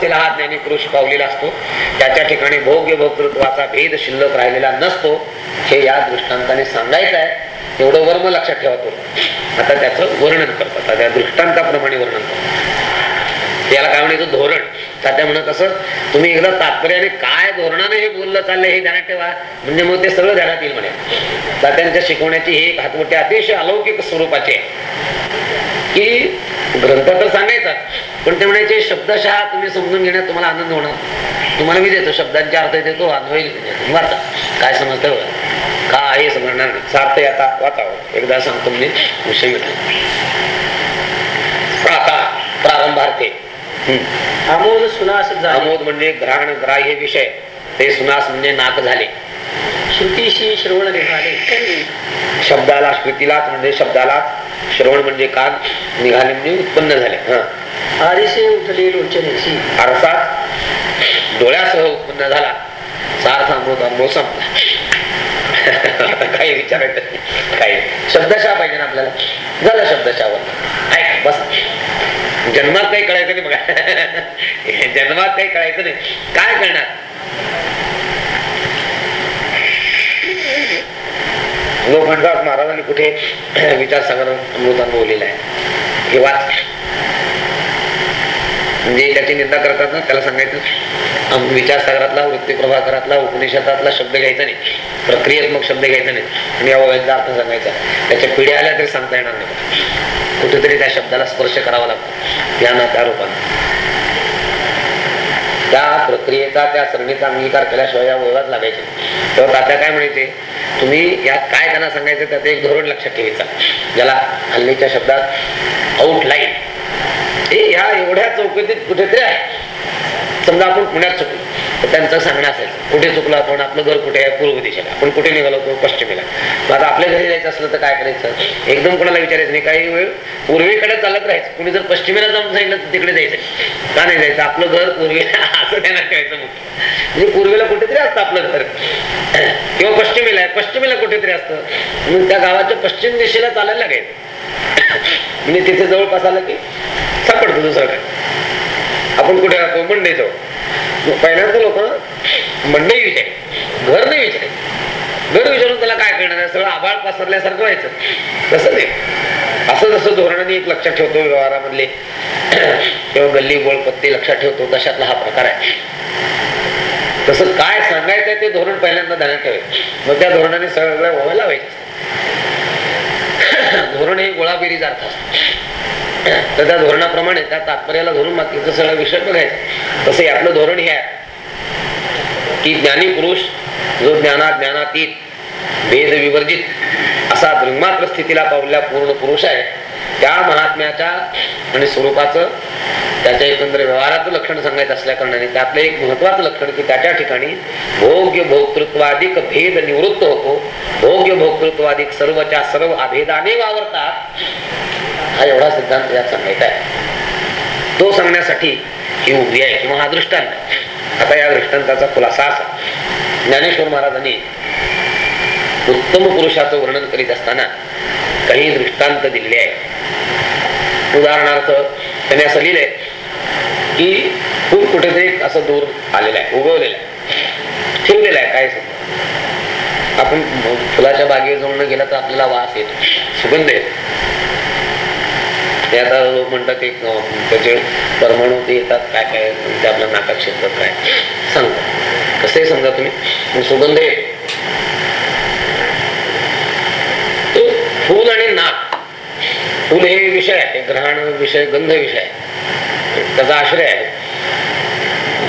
अवस्थेला हा ज्ञानी पुरुष पावलेला असतो. त्याच्या ठिकाणी भोग्य भोक्तृत्वाचा भेद शिल्लक राहिलेला नसतो. हे या दृष्टांताने सांगायचं आहे. एवढं वर्म लक्षात ठेवतो आता त्याचं वर्णन करतात. त्या दृष्टांताप्रमाणे वर्णन करतात. याला काय म्हणायचं? धोरण. त्या म्हणत असं तुम्ही एकदा तात्पर्याने काय धोरणाने हे बोललं चाललंय हे ध्यानात ठेवा. म्हणजे मग ते सगळं ध्यानात येईल म्हणे. तात्यांच्या शिकवण्याची ही एक हातवटी अतिशय अलौकिक स्वरूपाची आहे. की ग्रंथ तर सांगायचा. पण ते म्हणायचे शब्दशः तुम्ही समजून घेण्यात तुम्हाला आनंद होणार. तुम्हाला मी देतो शब्दांचे अर्थ देतो अन्वय वाचा. काय समजतं बघा. का हे समजणार नाही. सार्थ आता वाचावं. एकदा सांगतो मी विषय मिळतो आता प्रारंभार्थे. आमोद सुनास आमोद म्हणजे ग्रहण ग्राह्य विषय. ते सुनास म्हणजे नाक झाले. श्रुतीशी श्रवण निघाले. शब्दाला श्रुतीलाच म्हणजे शब्दाला श्रवण म्हणजे कान निघाले म्हणजे उत्पन्न झाले. हा. आदिसे उठले लोचनेशी. अर्थात डोळ्यासह उत्पन्न झाला. सार्थ अमृत अनुभव संपला. काही विचारायचं. काही शब्दशा पाहिजे ना आपल्याला. झालं शब्दशावर ऐक बस. जन्मात काही कळायचं नाही बघा. जन्मात काही कळायचं नाही. काय कळणार लोक म्हणतात महाराजांनी कुठे विचारसागर अमृत अनुभवलेला आहे? हे वाच. म्हणजे त्याची निंदा करतात ना त्याला सांगायचं विचारसागरातला वृत्ती प्रभाकरातला उपनिषदातला शब्द घ्यायचा नाही. प्रक्रियात्मक शब्द घ्यायचा नाही. आणि या वयाचा अर्थ सांगायचा. त्याच्या पिढ्या आल्या तरी सांगता येणार नाही. कुठेतरी त्या शब्दाला स्पर्श करावा लागतो. या ना त्या रूपाने त्या प्रक्रियेचा त्या सरणीचा अंगीकार केल्याशिवाय या वयात लागायचे तर तेव्हा काय म्हणायचे तुम्ही यात काय त्यांना सांगायचं त्याचं एक धोरण लक्षात ठेवायचा. ज्याला हल्लीच्या शब्दात आउटलाईन हे ह्या एवढ्या चौकटीत कुठेतरी आहे. समजा आपण पुण्यात चुकलो. त्यांचं सांगणं असेल कुठे चुकलो आपण आपलं घर कुठे आहे पूर्व दिशेला. आपण कुठे निघालो होतो पश्चिमेला. मग आता आपल्या घरी जायचं असलं तर काय करायचं? एकदम कोणाला विचारायचं नाही. काही वेळ पूर्वेकडे चालत राहायचं. कुणी जर पश्चिमेला जाऊन सांगितलं तर तिकडे जायचं का नाही जायचं? आपलं घर पूर्वेला असं त्यांना ठेवायचं म्हणजे पूर्वेला कुठेतरी असतं आपलं घर. किंवा पश्चिमेला आहे. पश्चिमेला कुठेतरी असतं. मग त्या गावाच्या पश्चिम दिशेला चालायला लागायचं म्हणजे तिथे जवळपास आलं की सापडतो दुसरं काय. आपण कुठे राहतो? मंडई जाऊ पहिल्यांदा लोक मंडई विचार. घर नाही विचार. घर विचारून त्याला काय करणार सगळं आभाळ पसरल्यासारखं व्हायचं. तसं नाही. असं जसं धोरणाने एक लक्षात ठेवतो व्यवहारामधले. किंवा गल्ली गोळ पत्ते लक्षात ठेवतो तशातला हा प्रकार आहे. तसं काय सांगायचंय ते धोरण पहिल्यांदा ध्यानात ठेवायचं. मग त्या धोरणाने सगळं व्हायला व्हायचं धोरण हे गोळाबिरी अर्थ असतं. तर त्या धोरणाप्रमाणे त्या तात्पर्याला धरून बाकीचं सगळं विषय बघायचं तसं आपलं धोरण हे आहे की ज्ञानी पुरुष जो ज्ञाना ज्ञानातीत भेद विवर्जित असा दृंगमात्र स्थितीला पावलेला पूर्ण पुरुष आहे त्या महात्म्याच्या आणि स्वरूपाचं त्याच्या एकंदर व्यवहाराचं लक्षण सांगायचं असल्या कारणाने त्यातलं एक महत्वाचं लक्षण की त्याच्या ठिकाणी भोग्य भोक्तृत्वाधिक भेद निवृत्त होतो. भोग्य भोक्तृत्वाधिक सर्वच्या सर्व अभेदाने वावरतात. हा एवढा सिद्धांत यात सांगायचा आहे. तो सांगण्यासाठी ही उभी आहे किंवा हा दृष्टांत. आहे. आता या दृष्टांताचा खुलासा असा. ज्ञानेश्वर महाराजांनी उत्तम पुरुषाचं वर्णन करीत असताना काही दृष्टांत दिलेले आहे उदाहरणार्थ त्याने असं लिहिलंय की खूप कुठेतरी असं दूर आलेलं आहे उगवलेलं आहे. ठेवलेलं आहे काय सांग? आपण फुलाच्या बागेत जाऊन गेला तर आपल्याला वास येतो सुगंध येतो. ते आता लोक म्हणतात एक त्याचे परमाणू ते येतात काय काय ते आपल्या नाकात शिरतात काय? सांगतात कसंही समजा तुम्ही सुगंध येतो तो फूल आणि नाक फूल हे विषय आहे ग्रहण विषय गंध विषय त्याचा आश्रय आहे.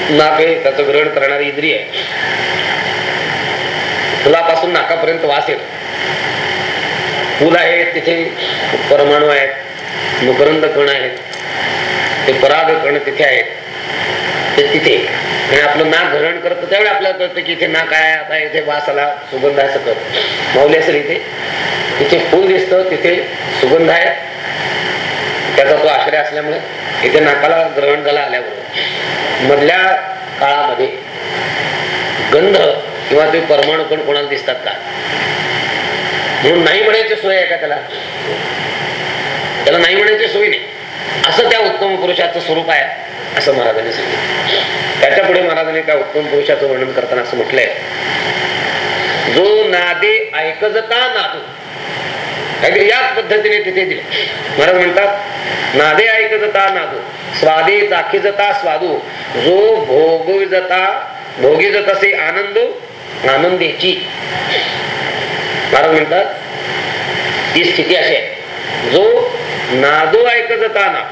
नाक हे त्याचं ग्रहण करणारी इंद्रिय आहे. फुलापासून नाकापर्यंत वास येतो. फुल आहे तिथे परमाणू आहेत मकरंद कण आहेत. ते पराग कण तिथे आहेत. ते तिथे. आणि आपलं नाक ग्रहण करतं त्यावेळी आपल्याला कळतं की इथे नाक आहे आता इथे वास आला सुगंध आहे असं करत माऊली असेल इथे तिथे फुल दिसतं तिथे सुगंध आहे. त्याचा तो आश्रय असल्यामुळे इथे नाकाला ग्रहण झाला आल्यामुळे. मधल्या काळामध्ये गंध किंवा ते परमाणू पण कोणाला दिसतात का? म्हणून नाही म्हणायची सोय आहे का त्याला? त्याला नाही म्हणायची सोय नाही. असं त्या उत्तम पुरुषाचं स्वरूप आहे असं महाराजांनी सांगितलं. त्याच्या पुढे महाराजांनी त्या उत्तम पुरुषाचं वर्णन करताना असं म्हटलंय. जो नादे ऐकजता नादू. काहीतरी याच पद्धतीने तिथे दिले. महाराज म्हणतात नादे ऐकजता नादू स्वादे चाखीजता स्वादू जो भोगविजता भोगिजत असे आनंद आनंदेची. महाराज म्हणतात ती स्थिती अशी आहे. जो नादो ऐकजता ना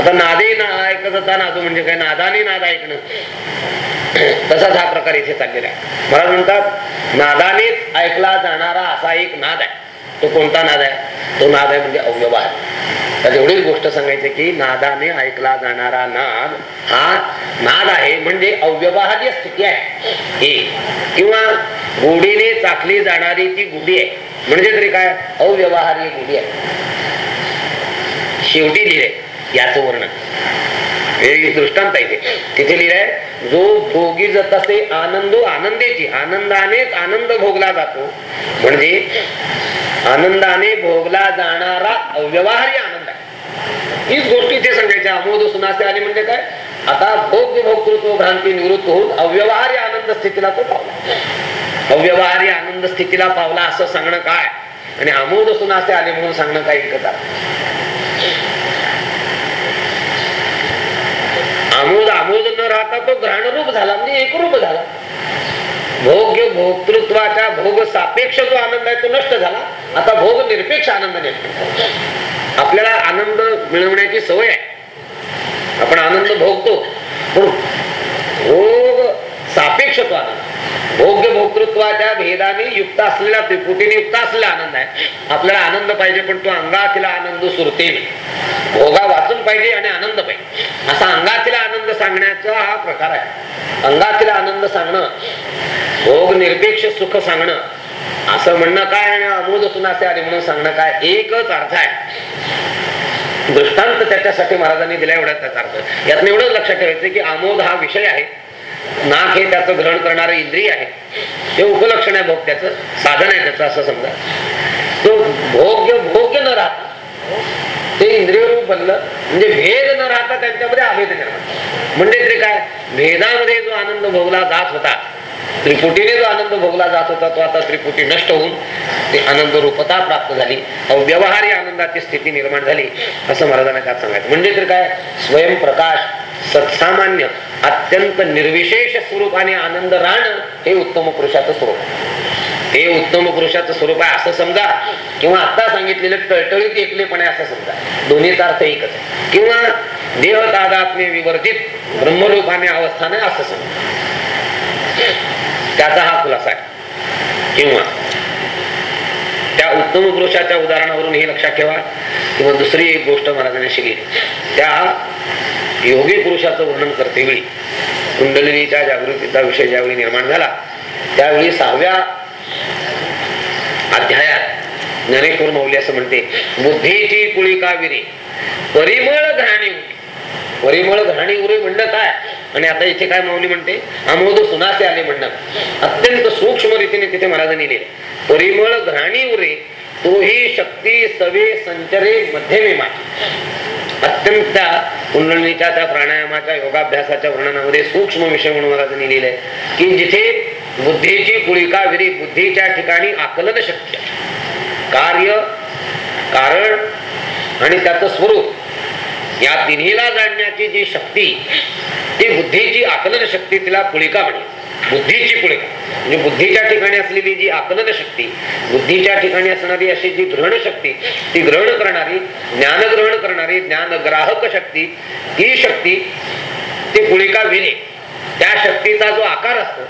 आता नादे ना ऐकजता नादो म्हणजे काय? नादाने नाद ऐकणं. तसाच हा प्रकार इथे चाललेला आहे. महाराज म्हणतात नादानेच ऐकला जाणारा असा एक नाद आहे. तो कोणता नाद आहे? तो नाद आहे म्हणजे अव्यवहार. तर एवढीच गोष्ट सांगायची की नादाने ऐकला जाणारा नाद हा नाद आहे म्हणजे अव्यवहार्य स्थिती आहे. ही. किंवा गोडीने चाकली जाणारी ती गुढी आहे. म्हणजे तरी काय? अव्यवहार्य गुढी आहे. शेवटी लिहिले. याचं वर्णन. हे दृष्टांत आहे तिथे लिहिलंय जो भोगी जात असे आनंदो आनंदेची आनंदानेच आनंद भोगला जातो. म्हणजे आनंदाने भोगला जाणारा अव्यवहारी आनंद आहे. हीच गोष्टी इथे सांगायच्या अमोद सुनासे आले म्हणजे काय? आता भोग्य भोक्तृत्व भ्रांती निवृत्त होऊन अव्यवहार्य आनंद स्थितीला तो पावला. अव्यवहार्य आनंद स्थितीला पावला असं सांगणं काय? आणि अमोद सुनासे आले म्हणून सांगणं काय एकच आमोद आमोद न राहता तो ग्रहणरूप झाला म्हणजे एकरूप झाला. भोग्य भोक्तृत्वाच्या भोग सापेक्ष जो आनंद आहे तो नष्ट झाला. आता भोग निरपेक्ष आनंद निर्माण आपल्याला आनंद मिळवण्याची सवय आहे. आपण आनंद भोगतो. पण भोग सापेक्ष तो आनंद. भोग्य भोक्तृत्वाच्या भेदाने युक्त असलेला त्रिपुटीने युक्त असलेला आनंद आहे. आपल्याला आनंद पाहिजे पण तो अंगातील आनंद सुरते भोगा वाचून पाहिजे आणि आनंद पाहिजे. असा अंगातील आनंद सांगण्याचा हा प्रकार आहे. अंगातील आनंद सांगणं भोग निरपेक्ष सुख सांगणं असं म्हणणं काय आणि अमोद सुनासे आले म्हणून सांगणं काय? एकच अर्थ आहे. दृष्टांत त्याच्यासाठी महाराजांनी दिला एवढा त्याचा अर्थ. यातनं एवढंच लक्षात ठेवायचं की आमोद हा विषय आहे. नाक हे त्याचं ग्रहण करणारं इंद्रिय आहे. ते उपलक्षण आहे भोग त्याचं साधन आहे त्याचं असं समजा. तो भोग्य भोग्य न राहता ते इंद्रिय रूप बनलं म्हणजे भेद न राहता त्यांच्यामध्ये अभेद निर्माण म्हणजे तरी काय? भेदामध्ये जो आनंद भोगला जात होता. त्रिपुटीने जो आनंद भोगला जात होता तो आता त्रिपुटी नष्ट होऊन ते आनंद रूपता प्राप्त झाली. अव्यवहारी आनंदाची स्थिती निर्माण झाली असं महाराजांना त्यात सांगायचं. म्हणजे तर काय? स्वयंप्रकाश सत्सामान्य अत्यंत निर्विशेष स्वरूपाने आनंद राहणं हे उत्तम पुरुषाचं स्वरूप. आहे हे उत्तम पुरुषाचं स्वरूप आहे असं समजा किंवा आता सांगितलेलं टळटळीत एकलेपण आहे असं समजा. दोन्हीचा अर्थ एकच आहे. किंवा देह तादात्म्य विवर्जित ब्रह्मरूपाने अवस्थाने असं समजा. त्याचा हा खुलासा आहे. किंवा त्या उत्तम पुरुषाच्या उदाहरणावरून हे लक्षात ठेवा. किंवा दुसरी एक गोष्ट महाराजांनी शिकली. त्या योगी पुरुषाचं वर्णन करते वेळी कुंडलिनीच्या जागृतीचा विषय ज्यावेळी निर्माण झाला त्यावेळी सहाव्या अध्यायात ज्ञानेश्वर मौली असं म्हणते बुद्धीची कुळी काविरी परिमळ घाणी उरी परिमळ घाणी उरी म्हणणं काय? आणि आता इथे काय माऊली म्हणते? अमोद सुनासे आले म्हणणं. अत्यंत सूक्ष्म रीतीने तिथे महाराजांनी लिहिले. परिमळ घाणी उरे तोही शक्ती सवे संचरे मध्यमे माती. अत्यंत त्या कुंडलिनीच्या त्या प्राणायामाच्या योगाभ्यासाच्या वर्णनामध्ये सूक्ष्म विषय म्हणून महाराजांनी लिहिलंय की जिथे बुद्धीची कुळिका विरी बुद्धीच्या ठिकाणी आकलन शक्य. कार्य कारण आणि त्याचं स्वरूप या तिन्हीला जाणण्याची जी शक्ती ती बुद्धीची आकलन शक्ती तिला पुळिका म्हणे. बुद्धीची पुळिका. म्हणजे बुद्धीच्या ठिकाणी असलेली जी आकलन शक्ती बुद्धीच्या ठिकाणी असणारी अशी जी ग्रहण शक्ती ती ग्रहण करणारी ज्ञान ग्रहण करणारी ज्ञान ग्राहक शक्ती ही शक्ती ती पुळिका विने. त्या शक्तीचा जो आकार असतो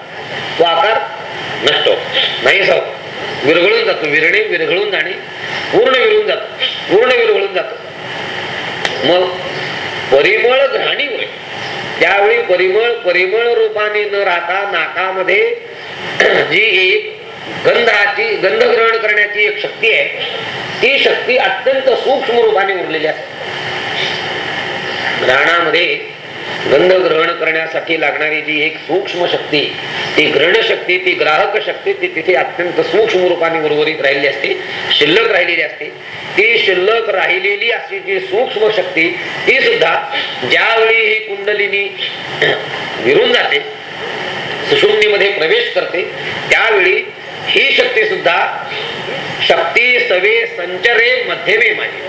तो आकार नसतो. नाही सौ विरघळून जातो. विरणे विरघळून जाणे पूर्ण विरून जातो. पूर्ण विरघळून जातो. मग परिमळ घाणी होय. त्यावेळी परिमळ परिमळ रूपाने न राहता नाकामध्ये जी एक गंधाची गंध ग्रहण करण्याची एक शक्ती आहे ती शक्ती अत्यंत सूक्ष्म रूपाने उरलेली असते. घराणामध्ये गंध ग्रहण करण्यासाठी लागणारी जी एक सूक्ष्म शक्ती ती ग्रहण शक्ती ती ग्राहक शक्ती ती तिथे अत्यंत सूक्ष्म रूपाने उर्वरित राहिली असते शिल्लक राहिलेली असते. ती शिल्लक राहिलेली अशी जी सूक्ष्म शक्ती ती सुद्धा ज्यावेळी ही कुंडलिनी विरून जाते सुषुम्नीमध्ये प्रवेश करते त्यावेळी ही शक्ती सुद्धा शक्ती सवे संचरे मध्यमे माझी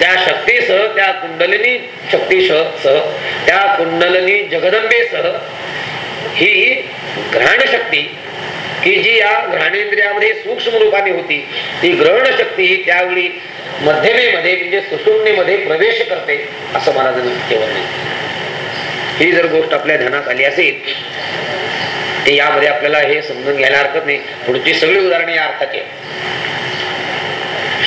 त्या शक्तीसह त्या कुंडलिनी शक्तीसह सह त्या कुंडलिनी जगदंबेसह ही ग्रहण शक्ती की जी या घ्राणेंद्रियामध्ये सूक्ष्म रूपाने होती ती ग्रहण शक्ती ही त्यावेळी मध्यमेमध्ये म्हणजे सुषुम्नीमध्ये प्रवेश करते असं महाराजांनी केवळ नाही ही जर गोष्ट आपल्या ध्यानात आली असेल ते यामध्ये आपल्याला हे समजून घ्यायला हरकत नाही. पुढची सगळी उदाहरणे या अर्थाची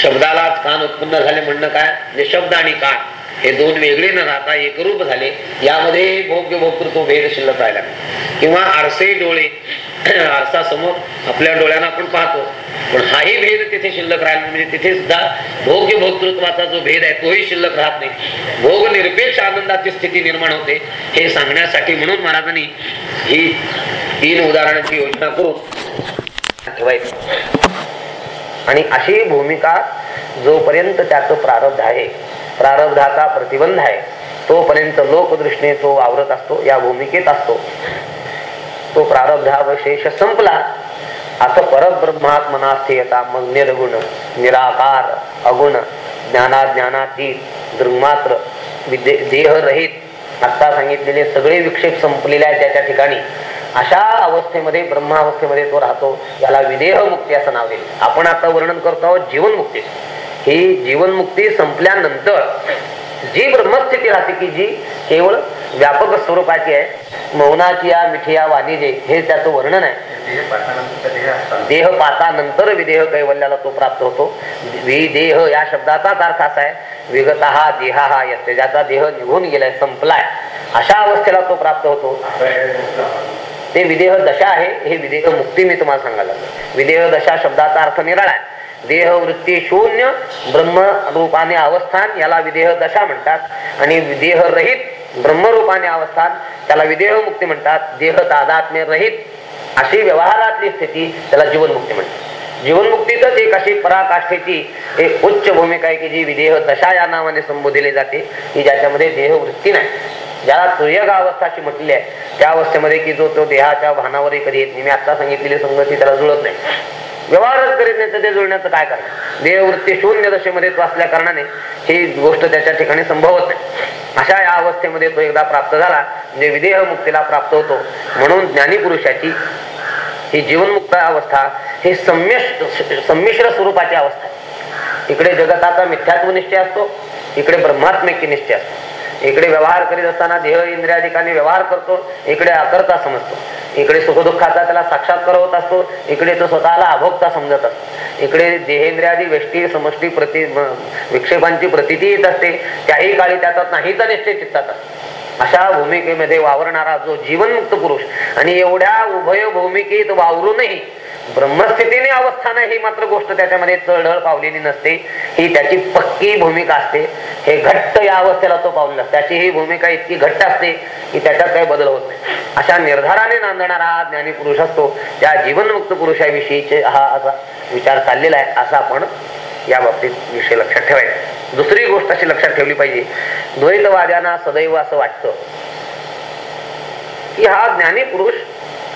शब्दालाच कान उत्पन्न झाले म्हणणं काय? निशब्द शब्द आणि कान हे दोन वेगळे न राहता एकरूप झाले. यामध्ये भोग्य भोक्तृत्व भेद शिल्लक राहिला किंवा आरसे डोळे आरसा समोर आपल्या डोळ्यांना आपण पाहतो. पण हाही भेद तिथे शिल्लक राहिला म्हणजे तिथे सुद्धा भोग्य भोक्तृत्वाचा जो भेद आहे तोही शिल्लक राहत नाही. भोग निरपेक्ष आनंदाची स्थिती निर्माण होते. हे सांगण्यासाठी म्हणून महाराजांनी ही तीन उदाहरणांची योजना करून ठेवायची. आणि अशी भूमिका जोपर्यंत त्याचं प्रारब्ध आहे प्रारब्धाचा प्रतिबंध आहे तोपर्यंत लोकदृष्टीने तो आवरत असतो या भूमिकेत असतो. तो प्रारब्धावशेष संपला. आता परब्रह्मात्मना स्थेयता मग निर्गुण निराकार अगुण ज्ञानाज्ञानातीत दृंगमात्र विदे देहरहित आता सांगितलेले सगळे विक्षेप संपलेले आहेत त्याच्या ठिकाणी अशा अवस्थेमध्ये ब्रह्मावस्थेमध्ये तो राहतो याला विदेह मुक्ती असं नाव दिले. आपण आता वर्णन करतो आहोत जीवनमुक्ती. ही जीवनमुक्ती संपल्यानंतर जी ब्रह्मस्थिती राहते की जी केवळ व्यापक स्वरूपाची आहे मौनाची या मिठिया वाणिजे हे त्याचं वर्णन आहे. देह पातानंतर विदेह कैवल्याला तो प्राप्त होतो. विदेह या शब्दाचाच अर्थ असा आहे विगत हा देहा हा येते ज्याचा देह निघून गेलाय संपलाय अशा अवस्थेला तो प्राप्त होतो. ते विदेह दशा आहे हे विदेह मुक्ती मी तुम्हाला सांगायला विदेह दशा शब्दाचा अर्थ निराळा आहे. देह वृत्ती शून्य ब्रह्म रूपाने अवस्थान याला विदेह दशा म्हणतात. आणि विदेह रहित ब्रह्मरूपाने अवस्थान त्याला विदेह मुक्ती म्हणतात. देह तादात्म्य रहित अशी व्यवहारातली स्थिती त्याला जीवनमुक्ती म्हणतात. जीवनमुक्तीतच एक अशी पराकाष्ठेची एक उच्च भूमिका आहे की जी विदेह दशा या नावाने संबोधिली जाते की ज्याच्यामध्ये देह वृत्ती नाही. ज्याला तुयग अवस्था अशी म्हटली आहे त्या अवस्थेमध्ये की जो तो देहाच्या भानावरही कधी येत नाही. मी आता सांगितलेली संगती त्याला जुळत नाही. व्यवहारच करीत नाही तर ते जुळण्याचं काय कारण देहवृत्ती शून्य दशेमध्ये तो असल्या कारणाने ही गोष्ट त्याच्या ठिकाणी संभवत नाही. अशा या अवस्थेमध्ये तो एकदा प्राप्त झाला म्हणजे विदेह मुक्तीला प्राप्त होतो. म्हणून ज्ञानी पुरुषाची ही जीवनमुक्त अवस्था ही संमिश्र संमिश्र स्वरूपाची अवस्था आहे. इकडे जगताचा मिथ्यात्व निश्चय असतो इकडे ब्रह्मात्मिक निश्चय असतो. इकडे व्यवहार करीत असताना देह इंद्रियाधिकाने व्यवहार करतो इकडे अकर्ता समजतो. इकडे सुखदुःखाचा त्याला साक्षात्कार होत असतो इकडे तो स्वतःला अभोक्ता समजत असतो. इकडे देहेंद्रियादी व्यष्टी समष्टी प्रति विक्षेपांची प्रतिती येत असते त्याही काळी त्याचा नाहीचा निश्चय चित्तात असतो. अशा भूमिकेमध्ये वावरणारा जो जीवनमुक्त पुरुष आणि एवढ्या उभय भूमिकेत वावरूनही ब्रह्मस्थितीने अवस्थान ही मात्र गोष्ट त्याच्यामध्ये चढळ पावलेली नसते. ही त्याची पक्की भूमिका असते. हे घट्ट या अवस्थेला तो पावलेला त्याची ही भूमिका इतकी घट्ट असते की त्याच्यात काही बदल होत नाही. अशा निर्धाराने नांदणारा हा ज्ञानी पुरुष असतो त्या जीवनमुक्त पुरुषाविषयीचे हा असा विचार चाललेला आहे असा आपण या बाबतीत विषय लक्षात ठेवायचा. दुसरी गोष्ट अशी लक्षात ठेवली पाहिजे. द्वैतवाद्यांना सदैव असं वाटतं की हा ज्ञानी पुरुष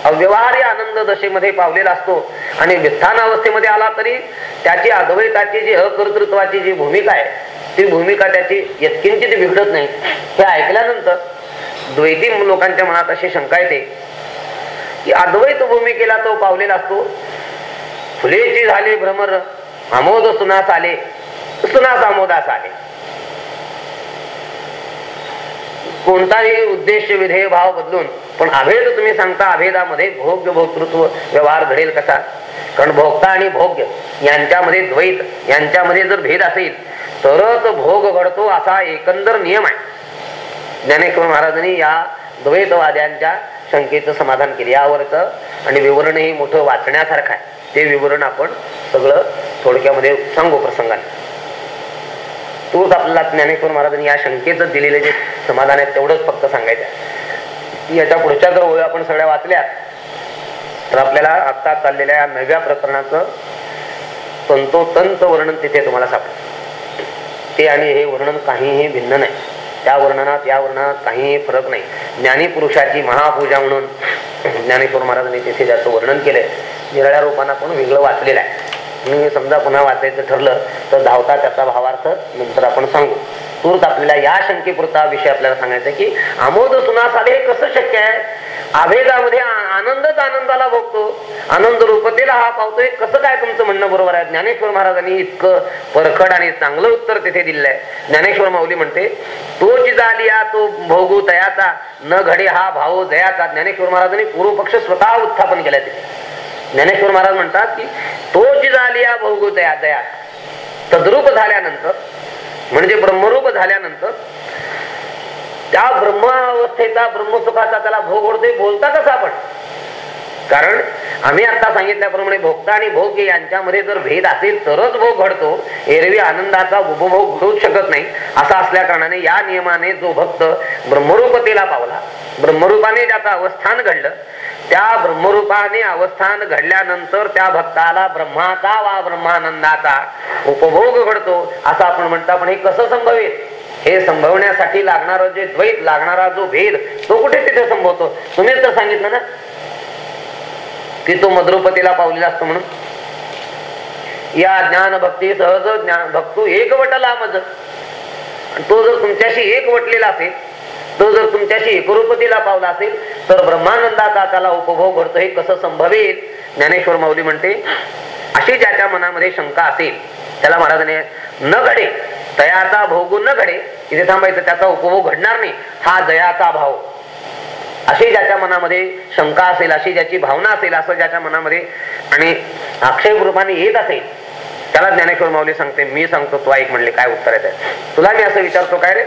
अव्यवहार्य आनंद दशेमध्ये पावलेला असतो. आणि विस्थान अवस्थेमध्ये आला तरी त्याची अद्वैताची जी अकर्तृत्वाची जी भूमिका आहे ती भूमिका त्याची यत्किंचित बिघडत नाही. हे ऐकल्यानंतर द्वैती लोकांच्या मनात अशी शंका येते की अद्वैत भूमिकेला तो पावलेला असतो. फुलेची झाली भ्रमर आमोद सुनास आले सुनास आमोदास आले. कोणताही उद्देश विधेय भाव बदलून. पण अभेद तुम्ही सांगता अभेदामध्ये भोग्य भोक्तृत्व व्यवहार घडेल कसा? कारण भोगता आणि भोग्य यांच्यामध्ये द्वैत यांच्यामध्ये जर भेद असेल तरच भोग घडतो असा एकंदर नियम आहे. ज्ञानेश्वर महाराजांनी या द्वैतवाद्यांच्या शंकेचं समाधान केले. यावरच आणि विवरणही मोठं वाचण्यासारखं आहे. ते विवरण आपण सगळं थोडक्यामध्ये सांगू प्रसंगाने. तोच आपल्याला ज्ञानेश्वर महाराजांनी या शंकेचं दिलेले जे समाधान आहे तेवढंच फक्त सांगायचं आहे. याच्या पुढच्या जर ओळी आपण सगळ्या वाचल्या तर आपल्याला आता चाललेल्या या नव्या प्रकरणाचं तंतोतंत वर्णन तिथे तुम्हाला सापडेल. ते आणि हे वर्णन काहीही भिन्न नाही. त्या वर्णनात या वर्णनात काहीही फरक नाही. ज्ञानीपुरुषाची महापूजा म्हणून ज्ञानेश्वर महाराजांनी तिथे ज्याचं वर्णन केलंय निराळ्या रूपानं आपण वेगळं वाचलेलं आहे. मी समजा पुन्हा वाचायचं ठरलं तर धावता त्याचा भावार्थ नंतर आपण सांगू. तूर्त आपल्याला या शंकेपुरता विषय आपल्याला सांगायचा की आमोद सुनास आले हे कसं शक्य आहे? आभेदामध्ये आनंदच आनंदाला भोगतो. आनंद रूपतेला हा पावतोय. कसं काय तुमचं म्हणणं बरोबर आहे? ज्ञानेश्वर महाराजांनी इतकं परखड आणि चांगलं उत्तर तिथे दिलेलं आहे ज्ञानेश्वर माऊली म्हणते तोच जालिया तो भोगू तयाचा न घडे हा भाव जयाचा ज्ञानेश्वर महाराजांनी पूर्व पक्ष स्वतः उत्थापन केलाय तिथे. ज्ञानेश्वर महाराज म्हणतात की तोच झाली या तया दया तद्रूप झाल्यानंतर म्हणजे ब्रह्मरूप झाल्यानंतर त्या ब्रह्मावस्थेचा ब्रह्मसुखाचा त्याला भोग ओढते बोलता कसा आपण कारण आम्ही आता सांगितल्याप्रमाणे भोगता आणि भोग यांच्यामध्ये जर भेद असेल तरच भोग घडतो. एरवी आनंदाचा उपभोग घडूच शकत नाही. असा असल्या कारणाने या नियमाने जो भक्त ब्रह्मरूपतेला पावला ब्रह्मरूपाने ज्याचं अवस्थान घडलं त्या ब्रह्मरूपाने अवस्थान घडल्यानंतर त्या भक्ताला ब्रह्माचा वा ब्रह्मानंदाचा उपभोग घडतो. असं आपण म्हणतो पण हे कसं संभवेल? हे संभवण्यासाठी लागणारा जे द्वैत लागणारा जो भेद तो कुठे तिथे संभवतो? तुम्हीच तर सांगितलं ना? की तो मद्रुपतीला पावलेला असतो म्हणून. या ज्ञान भक्ती सहज ज्ञान भक्तू एक वटला मज तो जर तुमच्याशी एक वटलेला असेल तो जर तुमच्याशी एकरूपतीला पावला असेल तर ब्रह्मानंदाचा त्याला उपभोग घडतो हे कसं संभवेल? ज्ञानेश्वर माऊली म्हणते अशी ज्याच्या मनामध्ये शंका असेल त्याला महाराजाने न घडे दयाचा भोगू न घडे इथे थांबायचं त्याचा उपभोग घडणार नाही हा जयाचा भाव. अशी ज्याच्या मनामध्ये शंका असेल अशी ज्याची भावना असेल असं ज्याच्या मनामध्ये आणि अक्षय रूपाने येत असेल त्याला ज्ञानेश्वर माऊली सांगते मी सांगतो तू ऐक म्हणले काय उत्तर आहे तुला मी असं विचारतो काय रे?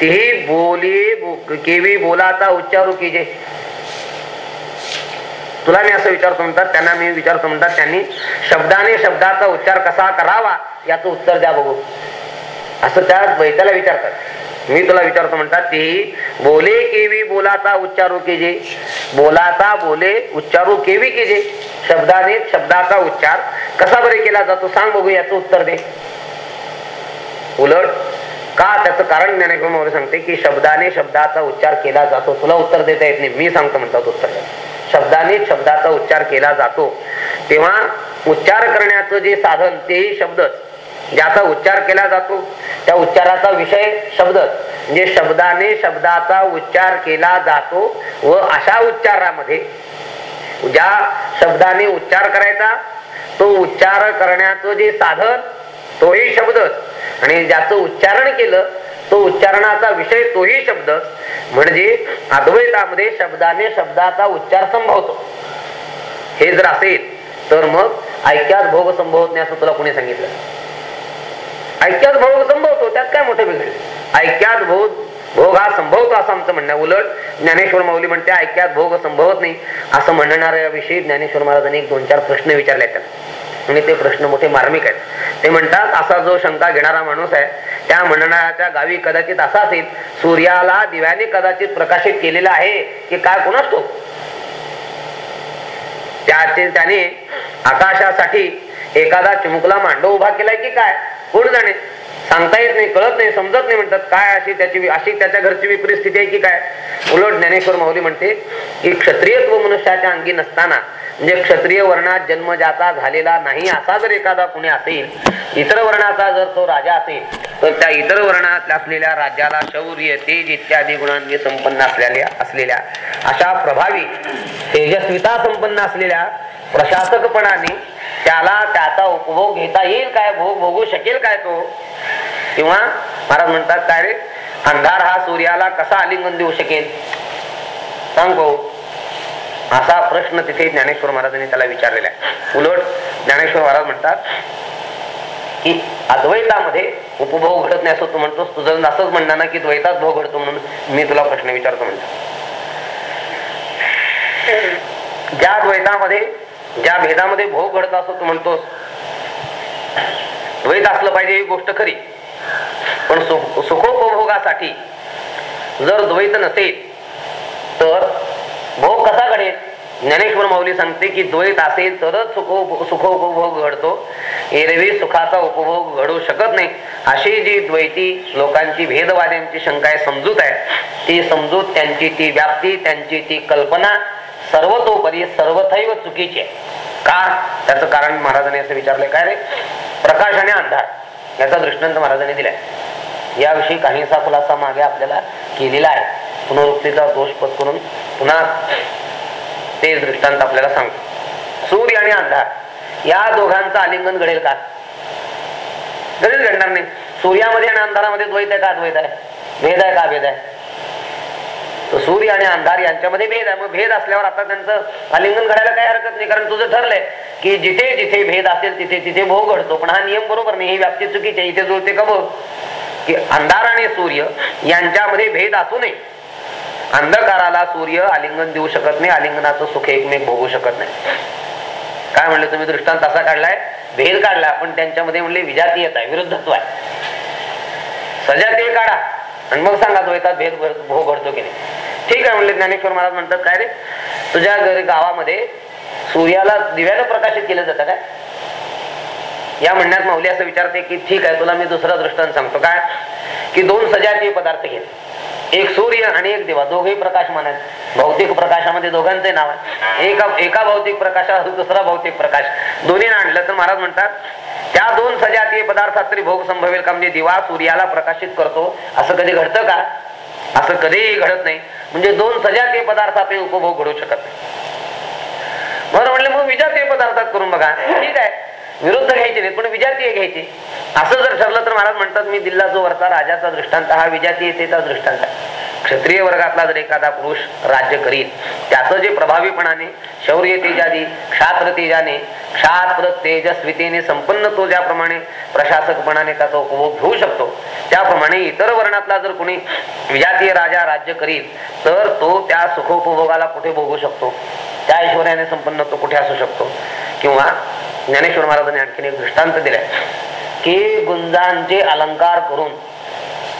तेही बोली केवी बोलाचा उच्चारू कीजे तुला मी असं विचारतो म्हणतात त्यांना मी विचारतो म्हणतात त्यांनी शब्दाने शब्दाचा उच्चार कसा करावा याचं उत्तर द्या बघू. असं त्या बैताला विचारतात. मी तुला विचारतो म्हणतात ते बोले केवी बोलाचा उच्चारू केजे बोलाचा बोले उच्चारू केवी केजे शब्दाने शब्दाचा उच्चार कसा बरे केला जातो? सांग बघू याचं उत्तर दे. उलट का? त्याचं कारण ज्ञानेश्वर मोरे सांगते की शब्दाने शब्दाचा उच्चार केला जातो. तुला उत्तर देता येत नाही. मी सांगतो म्हणतात उत्तर. शब्दाने शब्दाचा उच्चार केला जातो. तेव्हा उच्चार करण्याचं जे साधन तेही शब्दच ज्याचा उच्चार केला जातो त्या उच्चाराचा विषय शब्दच म्हणजे शब्दाने शब्दाचा उच्चार केला जातो व अशा उच्चारामध्ये ज्या शब्दाने उच्चार करायचा तो उच्चार करण्याचं जे साधन तोही शब्दच आणि ज्याचं उच्चारण केलं तो उच्चारणाचा विषय तोही शब्द. म्हणजे अद्वैतामध्ये शब्दाने शब्दाचा उच्चार संभवतो. हे जर असेल तर मग ऐक्यात भोग संभवत नाही असं तुला कोणी सांगितलं? ऐक्यात भोग संभवतो त्यात काय मोठं वेगळे ऐक्यात भोग भोग हा संभवतो असं आमचं म्हणणं आहे. उलट ज्ञानेश्वर माऊली म्हणते ऐक्यात भोग संभवत नाही. असं म्हणणाऱ्या विषयी ज्ञानेश्वर महाराजांनी एक दोन चार प्रश्न विचारले त्याला. आणि ते प्रश्न मोठे मार्मिक आहेत. ते म्हणतात असा जो शंका घेणारा माणूस आहे त्या म्हणणाऱ्याच्या गावी कदाचित असा असेल सूर्याला दिव्याने कदाचित प्रकाशित केलेला आहे की काय कोणाच तो त्याचे त्याने आकाशासाठी एखादा चिमुकला मांडव उभा केलाय की काय? कोण जाणे? सांगता येत नाही कळत नाही समजत नाही म्हणतात. काय अशी त्याची अशी त्याच्या घरची विपरीत स्थिती आहे की काय? उलट ज्ञानेश्वर माऊली म्हणते की क्षत्रियत्व मनुष्याच्या अंगी नसताना म्हणजे क्षत्रिय वर्णात जन्म ज्याचा झालेला नाही असा जर एखादा कुणी असेल इतर वर्णाचा जर तो राजा असेल तर त्या इतर वर्णात असलेल्या राज्याला शौर्य तेज इत्यादी गुणांनी संपन्न असलेल्या असलेल्या अशा प्रभावी तेजस्विता संपन्न असलेल्या प्रशासकपणाने त्याला त्याचा उपभोग घेता येईल काय? भोग भोगू शकेल काय तो? किंवा महाराज म्हणतात काय रे? अंधार हा सूर्याला कसा आलिंगन देऊ शकेल? सांग असा प्रश्न तिथे ज्ञानेश्वर महाराजांनी त्याला विचारलेला आहे. उलट ज्ञानेश्वर महाराज म्हणतात की अद्वैतामध्ये उपभोग घडत नाही असं तू म्हणतोस. तुझं असंच म्हणणार ना की द्वैतात भोग घडतो म्हणून मी तुला प्रश्न विचारतो म्हणतो. ज्या द्वैतामध्ये ज्या भेदामध्ये भोग घडत असतो तू म्हणतोस द्वैत असलं पाहिजे ही गोष्ट खरी. पण सुख सुखोपभोगासाठी जर द्वैत नसेल तर भोग कसा घडेल? ज्ञानेश्वर माऊली सांगते की द्वैत असेल तरच सुखो सुखोपभोग घडतो. एरवी सुखाचा उपभोग घडू शकत नाही. अशी जी द्वैती लोकांची भेदवाद्यांची शंका आहे समजूत आहे ती समजूत त्यांची ती व्याप्ती त्यांची ती कल्पना सर्वतोपरी सर्वथैव चुकीची. आहे का? त्याचं कारण महाराजांनी असं विचारलंय. काय रे? प्रकाश आणि अंधार याचा दृष्टांत महाराजांनी दिलाय. याविषयी काहीसा खुलासा मागे आपल्याला केलेला आहे. पुनरुक्तीचा दोष पत्करून पुन्हा ते दृष्टांत आपल्याला सांगतो. सूर्य आणि अंधार या दोघांचं आलिंगन घडेल का? कधीच घडणार नाही. सूर्यामध्ये आणि अंधारामध्ये द्वैत आहे का अद्वैत आहे? भेद आहे का भेद आहे? सूर्य आणि अंधार यांच्यामध्ये भेद आहे. मग भेद असल्यावर आता त्यांचं आलिंगन घडायला काही हरकत नाही. कारण तुझं ठरलंय की जिथे जिथे भेद असेल तिथे तिथे भोग घडतो. पण हा नियम बरोबर नाही. ही व्याप्ती चुकीची इथे जुळते का बघ? की अंधार आणि सूर्य यांच्यामध्ये भेद असू नये. अंधकाराला सूर्य आलिंगन देऊ शकत नाही. आलिंगनाचं सुख एकमेक भोगू शकत नाही. काय म्हणले तुम्ही? दृष्टांत असा काढलाय? भेद काढला पण त्यांच्यामध्ये म्हणले विजातीयता आहे विरुद्धत्व आहे. सजातीय काढा. आणि मग सांगा तो येतात भेद भोग घडतो की नाही. ठीक आहे म्हणले ज्ञानेश्वर महाराज म्हणतात काय रे? तुझ्या घरी गावामध्ये सूर्याला दिव्याने प्रकाशित केलं जातं काय? या म्हणण्यात माऊली असं विचारते की ठीक आहे तुला मी दुसरा दृष्टांत सांगतो. काय? की दोन सजातीय पदार्थ घेत. एक सूर्य आणि एक दिवा दोघेही प्रकाशमान आहेत. भौतिक प्रकाशामध्ये दोघांचे नाव आहे. एका एका भौतिक प्रकाशात दुसरा भौतिक प्रकाश. दोन्ही आणलं तर महाराज म्हणतात त्या दोन सजातीय पदार्थात तरी भोग संभवेल का? म्हणजे दिवा सूर्याला प्रकाशित करतो. असं कधी घडतं का? असं कधीही घडत नाही. म्हणजे दोन सजातीय पदार्थात उपभोग घडू शकत नाही. बरं म्हणलं मग विजातीय पदार्थात करून बघा. ठीक आहे. विरुद्ध घ्यायचे नाहीत पण विजातीय घ्यायचे. असं जर ठरलं तर महाराज म्हणतात मी दिल्ला जो वरचा राजाचा दृष्टांत हा विजातीयतेचा दृष्टांत क्षत्रिय वर्गातला जर एखादा पुरुष राज्य करीत त्याचं जे प्रभावीपणाने शौर्य तेजादी क्षात्र तेजाने क्षात्र तेजस्वितेने संपन्न तो ज्याप्रमाणे प्रशासकपणाने त्याचा उपभोग घेऊ शकतो त्याप्रमाणे इतर वर्णातला जर कोणी विजातीय राजा राज्य करीत तर तो त्या सुखोपभोगाला कुठे भोगू शकतो? त्या ऐश्वर्याने संपन्न तो कुठे असू शकतो? किंवा ज्ञानेश्वर महाराजांनी आणखीन एक दृष्टांत दिलाय. की गुंजांचे अलंकार करून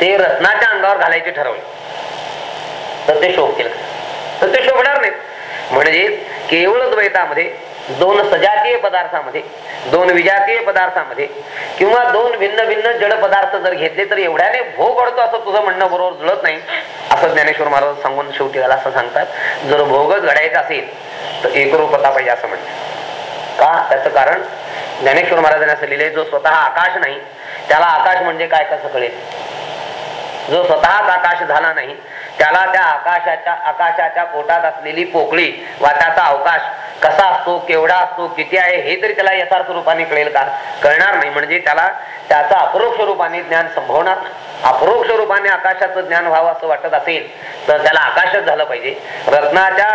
ते रत्नाच्या अंगावर घालायचे ठरवले. तर ते शोभतील तर ते शोभणार नाही म्हणजे केवळ द्वैतामध्ये दोन सजातीय पदार्थामध्ये दोन विजातीय पदार्थामध्ये किंवा दोन भिन्न भिन्न जड पदार्थ जर घेतले तर एवढ्याने भोग पडतो असं तुझं म्हणणं बरोबर जुळत नाही. असं ज्ञानेश्वर महाराज सांगून शेवटी असं सांगतात. जर भोगच घडायचा असेल तर एकरूपता पाहिजे असं म्हणतात. का? त्याचं कारण ज्ञानेश्वर महाराजांनी असं लिहिले जो स्वतः आकाश नाही त्याला आकाश म्हणजे काय कसं कळेल? जो स्वतःच आकाश झाला नाही त्याला त्या आकाशाच्या आकाशाच्या पोटात असलेली पोकळी वा त्याचा अवकाश कसा असतो केवढा असतो किती आहे हे तरी त्याला यथार्थ रूपाने कळेल का? कळणार नाही. म्हणजे त्याला त्याचा अपरोक्ष रूपाने ज्ञान संभवणार अपरोक्ष रूपाने आकाशाचं ज्ञान व्हावं असं वाटत असेल तर त्याला आकाशच झालं पाहिजे. रत्नाच्या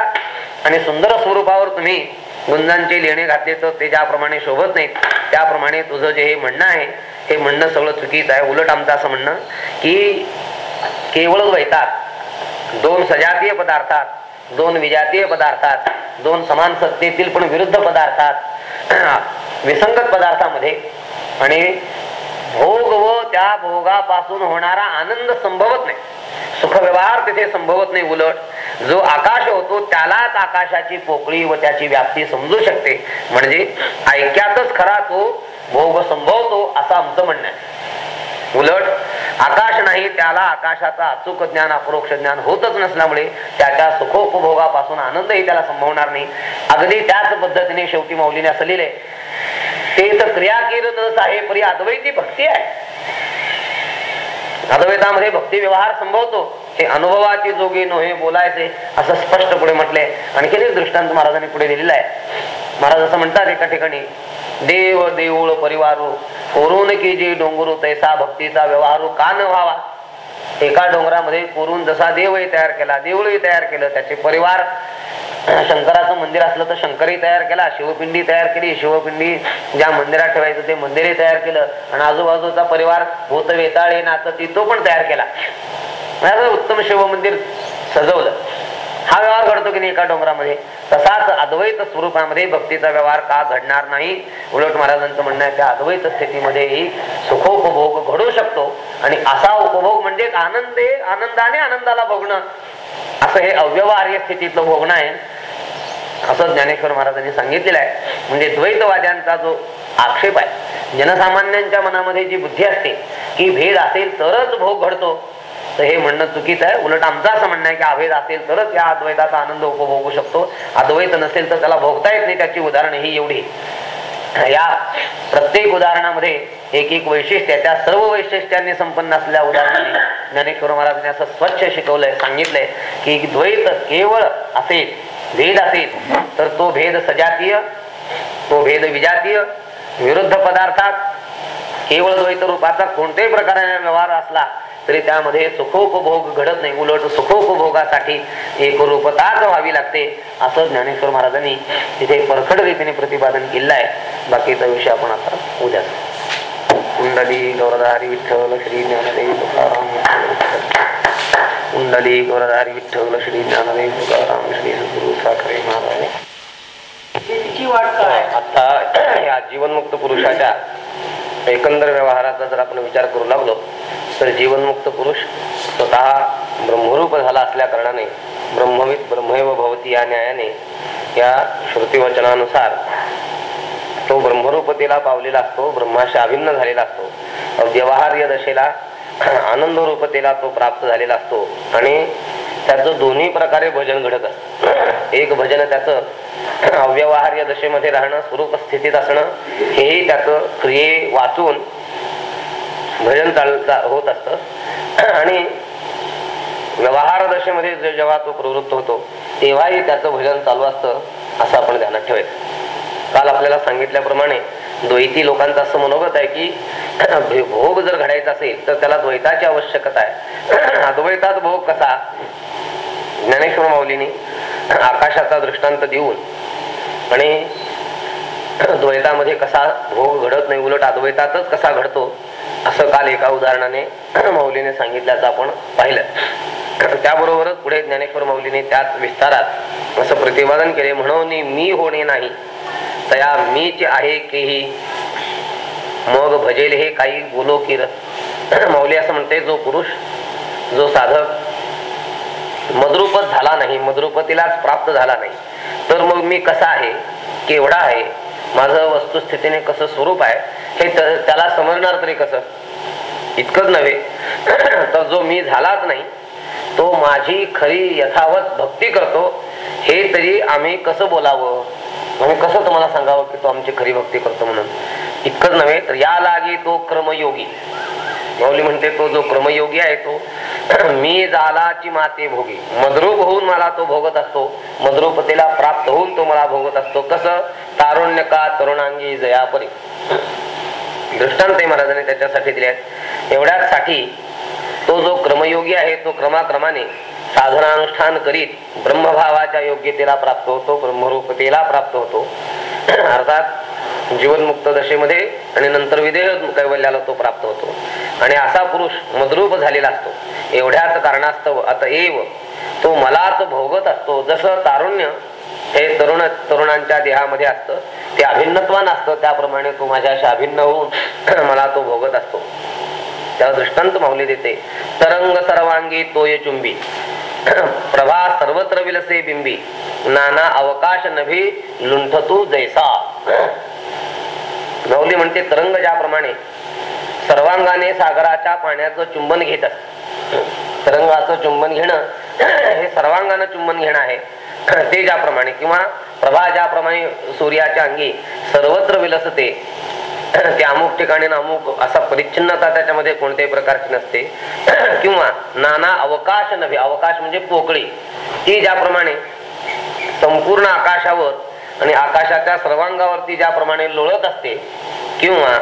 आणि सुंदर स्वरूपावर तुम्ही गुंजांचे लेणे घातले तर ते ज्याप्रमाणे शोभत नाहीत त्याप्रमाणे तुझं जे हे म्हणणं आहे हे म्हणणं सगळं चुकीचं आहे. उलट आमचं असं म्हणणं की केवळ वैतात दोन सजातीय पदार्थात दोन विजातीय पदार्थात दोन समान सत्तेतील पण विरुद्ध पदार्थात विसंगत पदार्थामध्ये आणि भोग व त्या भोगापासून होणारा आनंद संभवत नाही. सुखव्यवहार तिथे संभवत नाही उलट. जो आकाश होतो त्यालाच आकाशाची पोकळी व त्याची व्याप्ती समजू शकते. म्हणजे ऐक्यातच खरा तो भोग संभवतो असं आमचं म्हणणं आहे. उलट आकाश नाही त्याला आकाशाचा अचूक ज्ञान अपरोक्ष ज्ञान होतच नसल्यामुळे त्याच्या सुखोपभोगापासून आनंदही त्याला संभवणार नाही. अगदी त्याच पद्धतीने शेवटी मौलीने असं लिहिले ते तर क्रिया केलं आहे परी अद्वैती भक्ती आहे. अद्वैतामध्ये भक्ती व्यवहार संभवतो. हे अनुभवाचे जोगे नव्हे बोलायचे असं स्पष्टपणे म्हटले. आणखीन एक दृष्टांत महाराजांनी पुढे दिलेला आहे. महाराज असं म्हणतात एका ठिकाणी देव देऊळ परिवारू कोरून की जे डोंगरू तैसा भक्तीचा व्यवहारू का न व्हावा. एका डोंगरामध्ये कोरून जसा देवही तयार केला देऊळही तयार केलं त्याचे परिवार शंकराचं मंदिर असलं तर शंकरही तयार केला शिवपिंडी तयार केली शिवपिंडी ज्या मंदिरात ठेवायचं ते मंदिरही तयार केलं आणि आजूबाजूचा परिवार भूत हे नाचती तो पण तयार केला. म्हणजे उत्तम शिव मंदिर सजवलं. हा व्यवहार घडतो की नाही एका डोंगरामध्ये? तसाच अद्वैत स्वरूपामध्ये भक्तीचा व्यवहार का घडणार नाही? उलट महाराजांचं म्हणणं आहे त्या अद्वैत स्थितीमध्येही सुखोपभोग घडू शकतो. आणि असा उपभोग म्हणजे आनंदे आनंदाने आनंदाला भोगणं. असं हे अव्यवहार्य स्थितीतलं भोगणं आहे. असं ज्ञानेश्वर महाराजांनी सांगितलेलं आहे. म्हणजे द्वैतवाद्यांचा जो आक्षेप आहे जनसामान्यांच्या मनामध्ये जी बुद्धी असते की भेद असेल तरच भोग घडतो. तर हे म्हणणं चुकीचं आहे. उलट आमचं असं म्हणणं आहे की अभेद असेल तरच या अद्वैताचा आनंद उपभोगू शकतो. अद्वैत नसेल तर त्याला भोगता येत नाही. त्याची उदाहरणं ही एवढी. या प्रत्येक उदाहरणामध्ये एक एक वैशिष्ट्य आहे. त्या सर्व वैशिष्ट्यांनी संपन्न असलेल्या उदाहरणाने ज्ञानेश्वर महाराजांनी असं स्वच्छ शिकवलंय सांगितलंय की द्वैत केवळ असेल भेद असेल तर तो भेद सजातीय तो भेद विजातीय विरुद्ध पदार्थात केवळ द्वैत रूपाचा कोणत्याही प्रकारे व्यवहार असला तरी त्यामध्ये सुखोपभोग घडत नाही. उलट सुखोपभोगासाठी एक रूपताच व्हावी लागते असं ज्ञानेश्वर महाराजांनी तिथे परखड रीतीने प्रतिपादन केलं आहे. बाकीचा विषय आपण आता उद्या कुंडली गौरधारी विठ्ठल श्री ज्ञानदेव तुकाराम कुंडली गौरधारी विठ्ठल श्री ज्ञानदेव तुकाराम श्री सद्गुरु साखरे महाराज. आता या जीवनमुक्त पुरुषाच्या एकंदर व्यवहाराचा जर आपण विचार करू लागलो तर जीवनमुक्त पुरुष स्वतः ब्रह्मरूप झाला असल्या कारणाने ब्रह्मविद ब्रह्मैव भवती या न्यायाने या श्रुतीवचनानुसार तो ब्रह्मरूपतेला पावलेला असतो ब्रह्माशी अभिन्न झालेला असतो. व्यवहार्य दशेला आनंद रूपतेला तो प्राप्त झालेला असतो. आणि त्याचं दोन्ही प्रकारे भजन घडत असत. एक भजन त्याचं अव्यवहार्य दशेमध्ये राहणं स्वरूप स्थितीत असणं हेही त्याचं क्रिये वाचून भजन चालता होत असत. आणि व्यवहार दशेमध्ये जेव्हा तो प्रवृत्त होतो तेव्हाही त्याचं भजन चालू असतं असं आपण ध्यानात ठेवायचं. काल आपल्याला सांगितल्याप्रमाणे द्वैती लोकांचं असं मनोगत आहे की भोग जर घडायचा असेल तर त्याला द्वैताची आवश्यकता आहे. अद्वैतात भोग कसा? ज्ञानेश्वर माऊलीने आकाशाचा दृष्टांत देऊन आणि द्वैतामध्ये कसा भोग घडत नाही उलट अद्वैतातच कसा घडतो असं काल एका उदाहरणाने माऊलीने सांगितल्याचं आपण पाहिलं. त्याबरोबरच पुढे ज्ञानेश्वर माऊलीने त्याच विस्तारात असं प्रतिपादन केले म्हणून मी होणे नाही. तया मीच आहे केही मग भजेल हे काही बोलो की मौली असं म्हणते जो पुरुष जो साधक मद्रुपच झाला नाही मद्रुपतीलाच प्राप्त झाला नाही तर मग मी कसा आहे? केवढा आहे? माझं वस्तुस्थितीने कसं स्वरूप आहे? हे त्याला समजणार तरी कसं? इतकंच नव्हे. तर जो मी झालाच नाही तो माझी खरी यथावत भक्ती करतो हे तरी आम्ही कसं बोलावं? म्हणजे कसं तुम्हाला सांगावं की तो आमची खरी भक्ती करतो म्हणून? इतकंच नव्हे तर या लागी तो क्रमयोगी. माऊली म्हणते तो जो क्रमयोगी आहे तो मी जालाची माते भोगी. मद्रूप होऊन मला तो भोगत असतो. मद्रूपतेला प्राप्त होऊन तो मला भोगत असतो. कसं? तारुण्य का तरुणांगी जयापरी. दृष्टांत महाराजांनी त्याच्यासाठी दिले आहेत. एवढ्याच साठी तो जो क्रमयोगी आहे तो क्रमाक्रमाने साधनानुष्ठान करीत ब्रह्मभावाच्या योग्यतेला प्राप्त होतो ब्रह्मरूपतेला प्राप्त होतो. अर्थात जीवनमुक्त दशेमध्ये आणि नंतर विदेह कैवल्याला तो प्राप्त होतो. आणि असा पुरुष मद्रूप झालेला असतो. एवढ्याच कारणास्तव अतएव एव तो मलाच भोगत असतो. जसं तारुण्य हे तरुण तरुणांच्या देहामध्ये असतं ते अभिन्नत्वान असतं. त्याप्रमाणे तो माझ्याशी अभिन्न होऊन मला तो भोगत असतो. त्याला दृष्टांत माऊली देते. तरंग सर्वांगी तोय चुंबी. प्रभा सर्वत्र विलसे बिंबी. नाना अवकाश नभी लुंठतू जैसा. गौली म्हणते तरंग ज्याप्रमाणे सर्वांगाने सागराच्या पाण्याचं चुंबन घेत असत. तरंगाचं चुंबन घेणं हे सर्वांगानं चुंबन घेणं आहे. ते ज्याप्रमाणे किंवा प्रभा ज्याप्रमाणे सूर्याच्या अंगी सर्वत्र विलसते ते अमुक ठिकाणी ना अमुक असा परिच्छिन्नता त्याच्यामध्ये कोणत्याही प्रकारची नसते. किंवा नाना अवकाश नव्हे. अवकाश म्हणजे पोकळी. ती ज्याप्रमाणे संपूर्ण आकाशावर आणि आकाशाच्या सर्वांगावरती ज्याप्रमाणे लोळत असते किंवा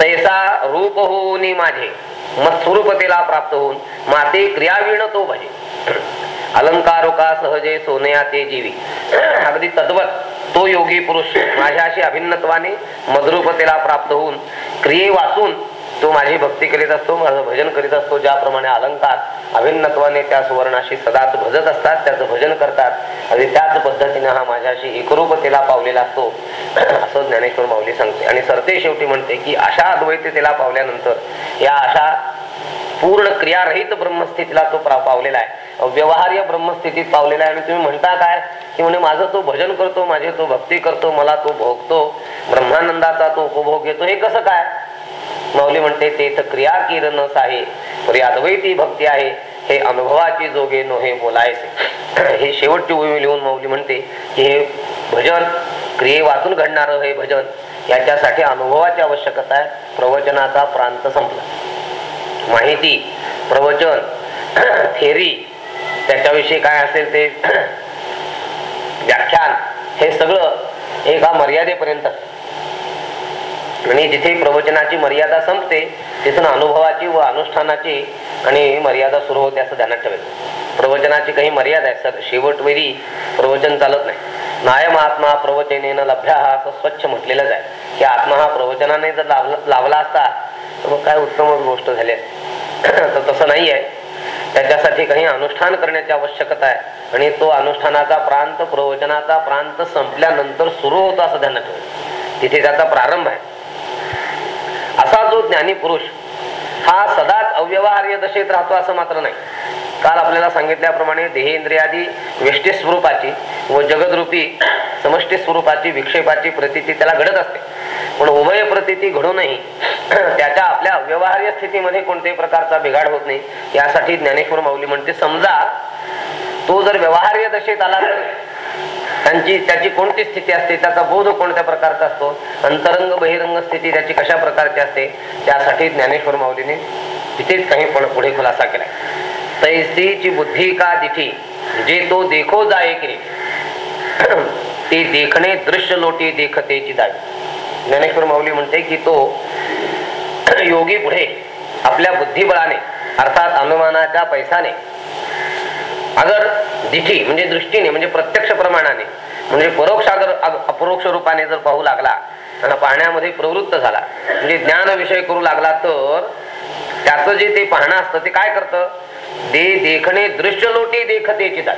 तैसा रूप होऊन माझे मग स्वरूपतेला प्राप्त होऊन माते क्रियावीण तो भजे. अलंकारोका सहजे सोनया ते जीवी. अगदी तद्वत तो योगी पुरुष माझ्याशी अभिन्नत्वाने मद्रुपतेला प्राप्त होऊन क्रिये वाचून तो माझी भक्ती करीत असतो माझं भजन करीत असतो ज्याप्रमाणे अलंकार अभिन्नत्वाने त्या सुवर्णाशी सदाच भजत असतात त्याचं भजन करतात. आणि त्याच पद्धतीने हा माझ्याशी एकरूपतेला पावलेला असतो. असं ज्ञानेश्वर माऊली सांगते. आणि सरते शेवटी म्हणते की अशा अद्वैततेला पावल्यानंतर या अशा पूर्ण क्रियारहित ब्रह्मस्थितीला तो प्रा- पावलेला आहे. व्यवहार्य ब्रह्मस्थितीत पावलेला आहे. आणि तुम्ही म्हणता काय? की म्हणे माझं तो भजन करतो माझे तो भक्ती करतो मला तो भोगतो ब्रह्मानंदाचा तो उपभोग घेतो. हे कसं काय? माऊली म्हणते ते तर क्रिया किरणच आहे अद्वैती भक्ती आहे. हे अनुभवाची जोगे नो हे बोलायचे. हे शेवटची ओवी लिहून माऊली म्हणते की हे भजन क्रिये वाचून घडणारं हे भजन याच्यासाठी अनुभवाची आवश्यकता आहे. प्रवचनाचा प्रांत संपला. माहिती प्रवचन थेरी त्याच्याविषयी काय असेल ते व्याख्यान हे सगळं एका मर्यादेपर्यंत. आणि जिथे प्रवचनाची मर्यादा संपते तिथून अनुभवाची व अनुष्ठानाची आणि मर्यादा सुरू होते असं ध्यानात ठेवायचं. प्रवचनाची काही मर्यादा आहे सर. शेवट वेळी प्रवचन चालत नाही. नायम आत्मा प्रवचनेनं लभ्या हा असं स्वच्छ म्हटलेलंच आहे. की आत्मा हा प्रवचनाने जर लावला असता तर मग काय उत्तमच गोष्ट झाली असती. तर तसं नाही आहे त्याच्यासाठी काही अनुष्ठान करण्याची आवश्यकता आहे. आणि तो अनुष्ठानाचा प्रांत प्रवचनाचा प्रांत संपल्यानंतर सुरू होतो असं ध्यानात ठेवलं तिथे त्याचा प्रारंभ आहे. असा जो ज्ञानी पुरुष हा सदाच अव्यवहार्य दशेत राहतो असं मात्र नाही. काल आपल्याला सांगितल्याप्रमाणे देहेंद्रियादी व्यष्टी स्वरूपाची व जगदरूपी समष्टी स्वरूपाची विक्षेपाची प्रतिती त्याला घडत असते. पण उभय प्रतिती घडूनही त्याच्या आपल्या व्यवहार्य स्थितीमध्ये कोणत्याही प्रकारचा बिघाड होत नाही. यासाठी ज्ञानेश्वर माऊली म्हणते समजा तो जर व्यवहार्य दशेत आला तर त्यांची त्याची कोणती स्थिती असते? त्याचा बोध कोणत्या प्रकारचा असतो? अंतरंग बहिरंग स्थिती त्याची कशा प्रकारची असते? त्यासाठी ज्ञानेश्वर माऊलीने तिथेच काही पण पुढे खुलासा केला. तैसीची बुद्धी का दिठी? जे तो देखो जाय के. ते देखणे दृश्य लोटी देखतेची जावी ज्ञानेश्वर माऊली म्हणते की तो योगी पुढे आपल्या बुद्धिबळाने अर्थात अनुमानाच्या पैसाने. अगर दिठी म्हणजे दृष्टीने म्हणजे प्रत्यक्ष प्रमाणाने म्हणजे परोक्ष अगर अपरोक्ष रूपाने जर पाहू लागला आणि पाहण्यामध्ये प्रवृत्त झाला म्हणजे ज्ञान विषय करू लागला तर त्याचं जे ते पाहणं असतं ते काय करतं? दे देखणे दृश्य लोटी देखते चितात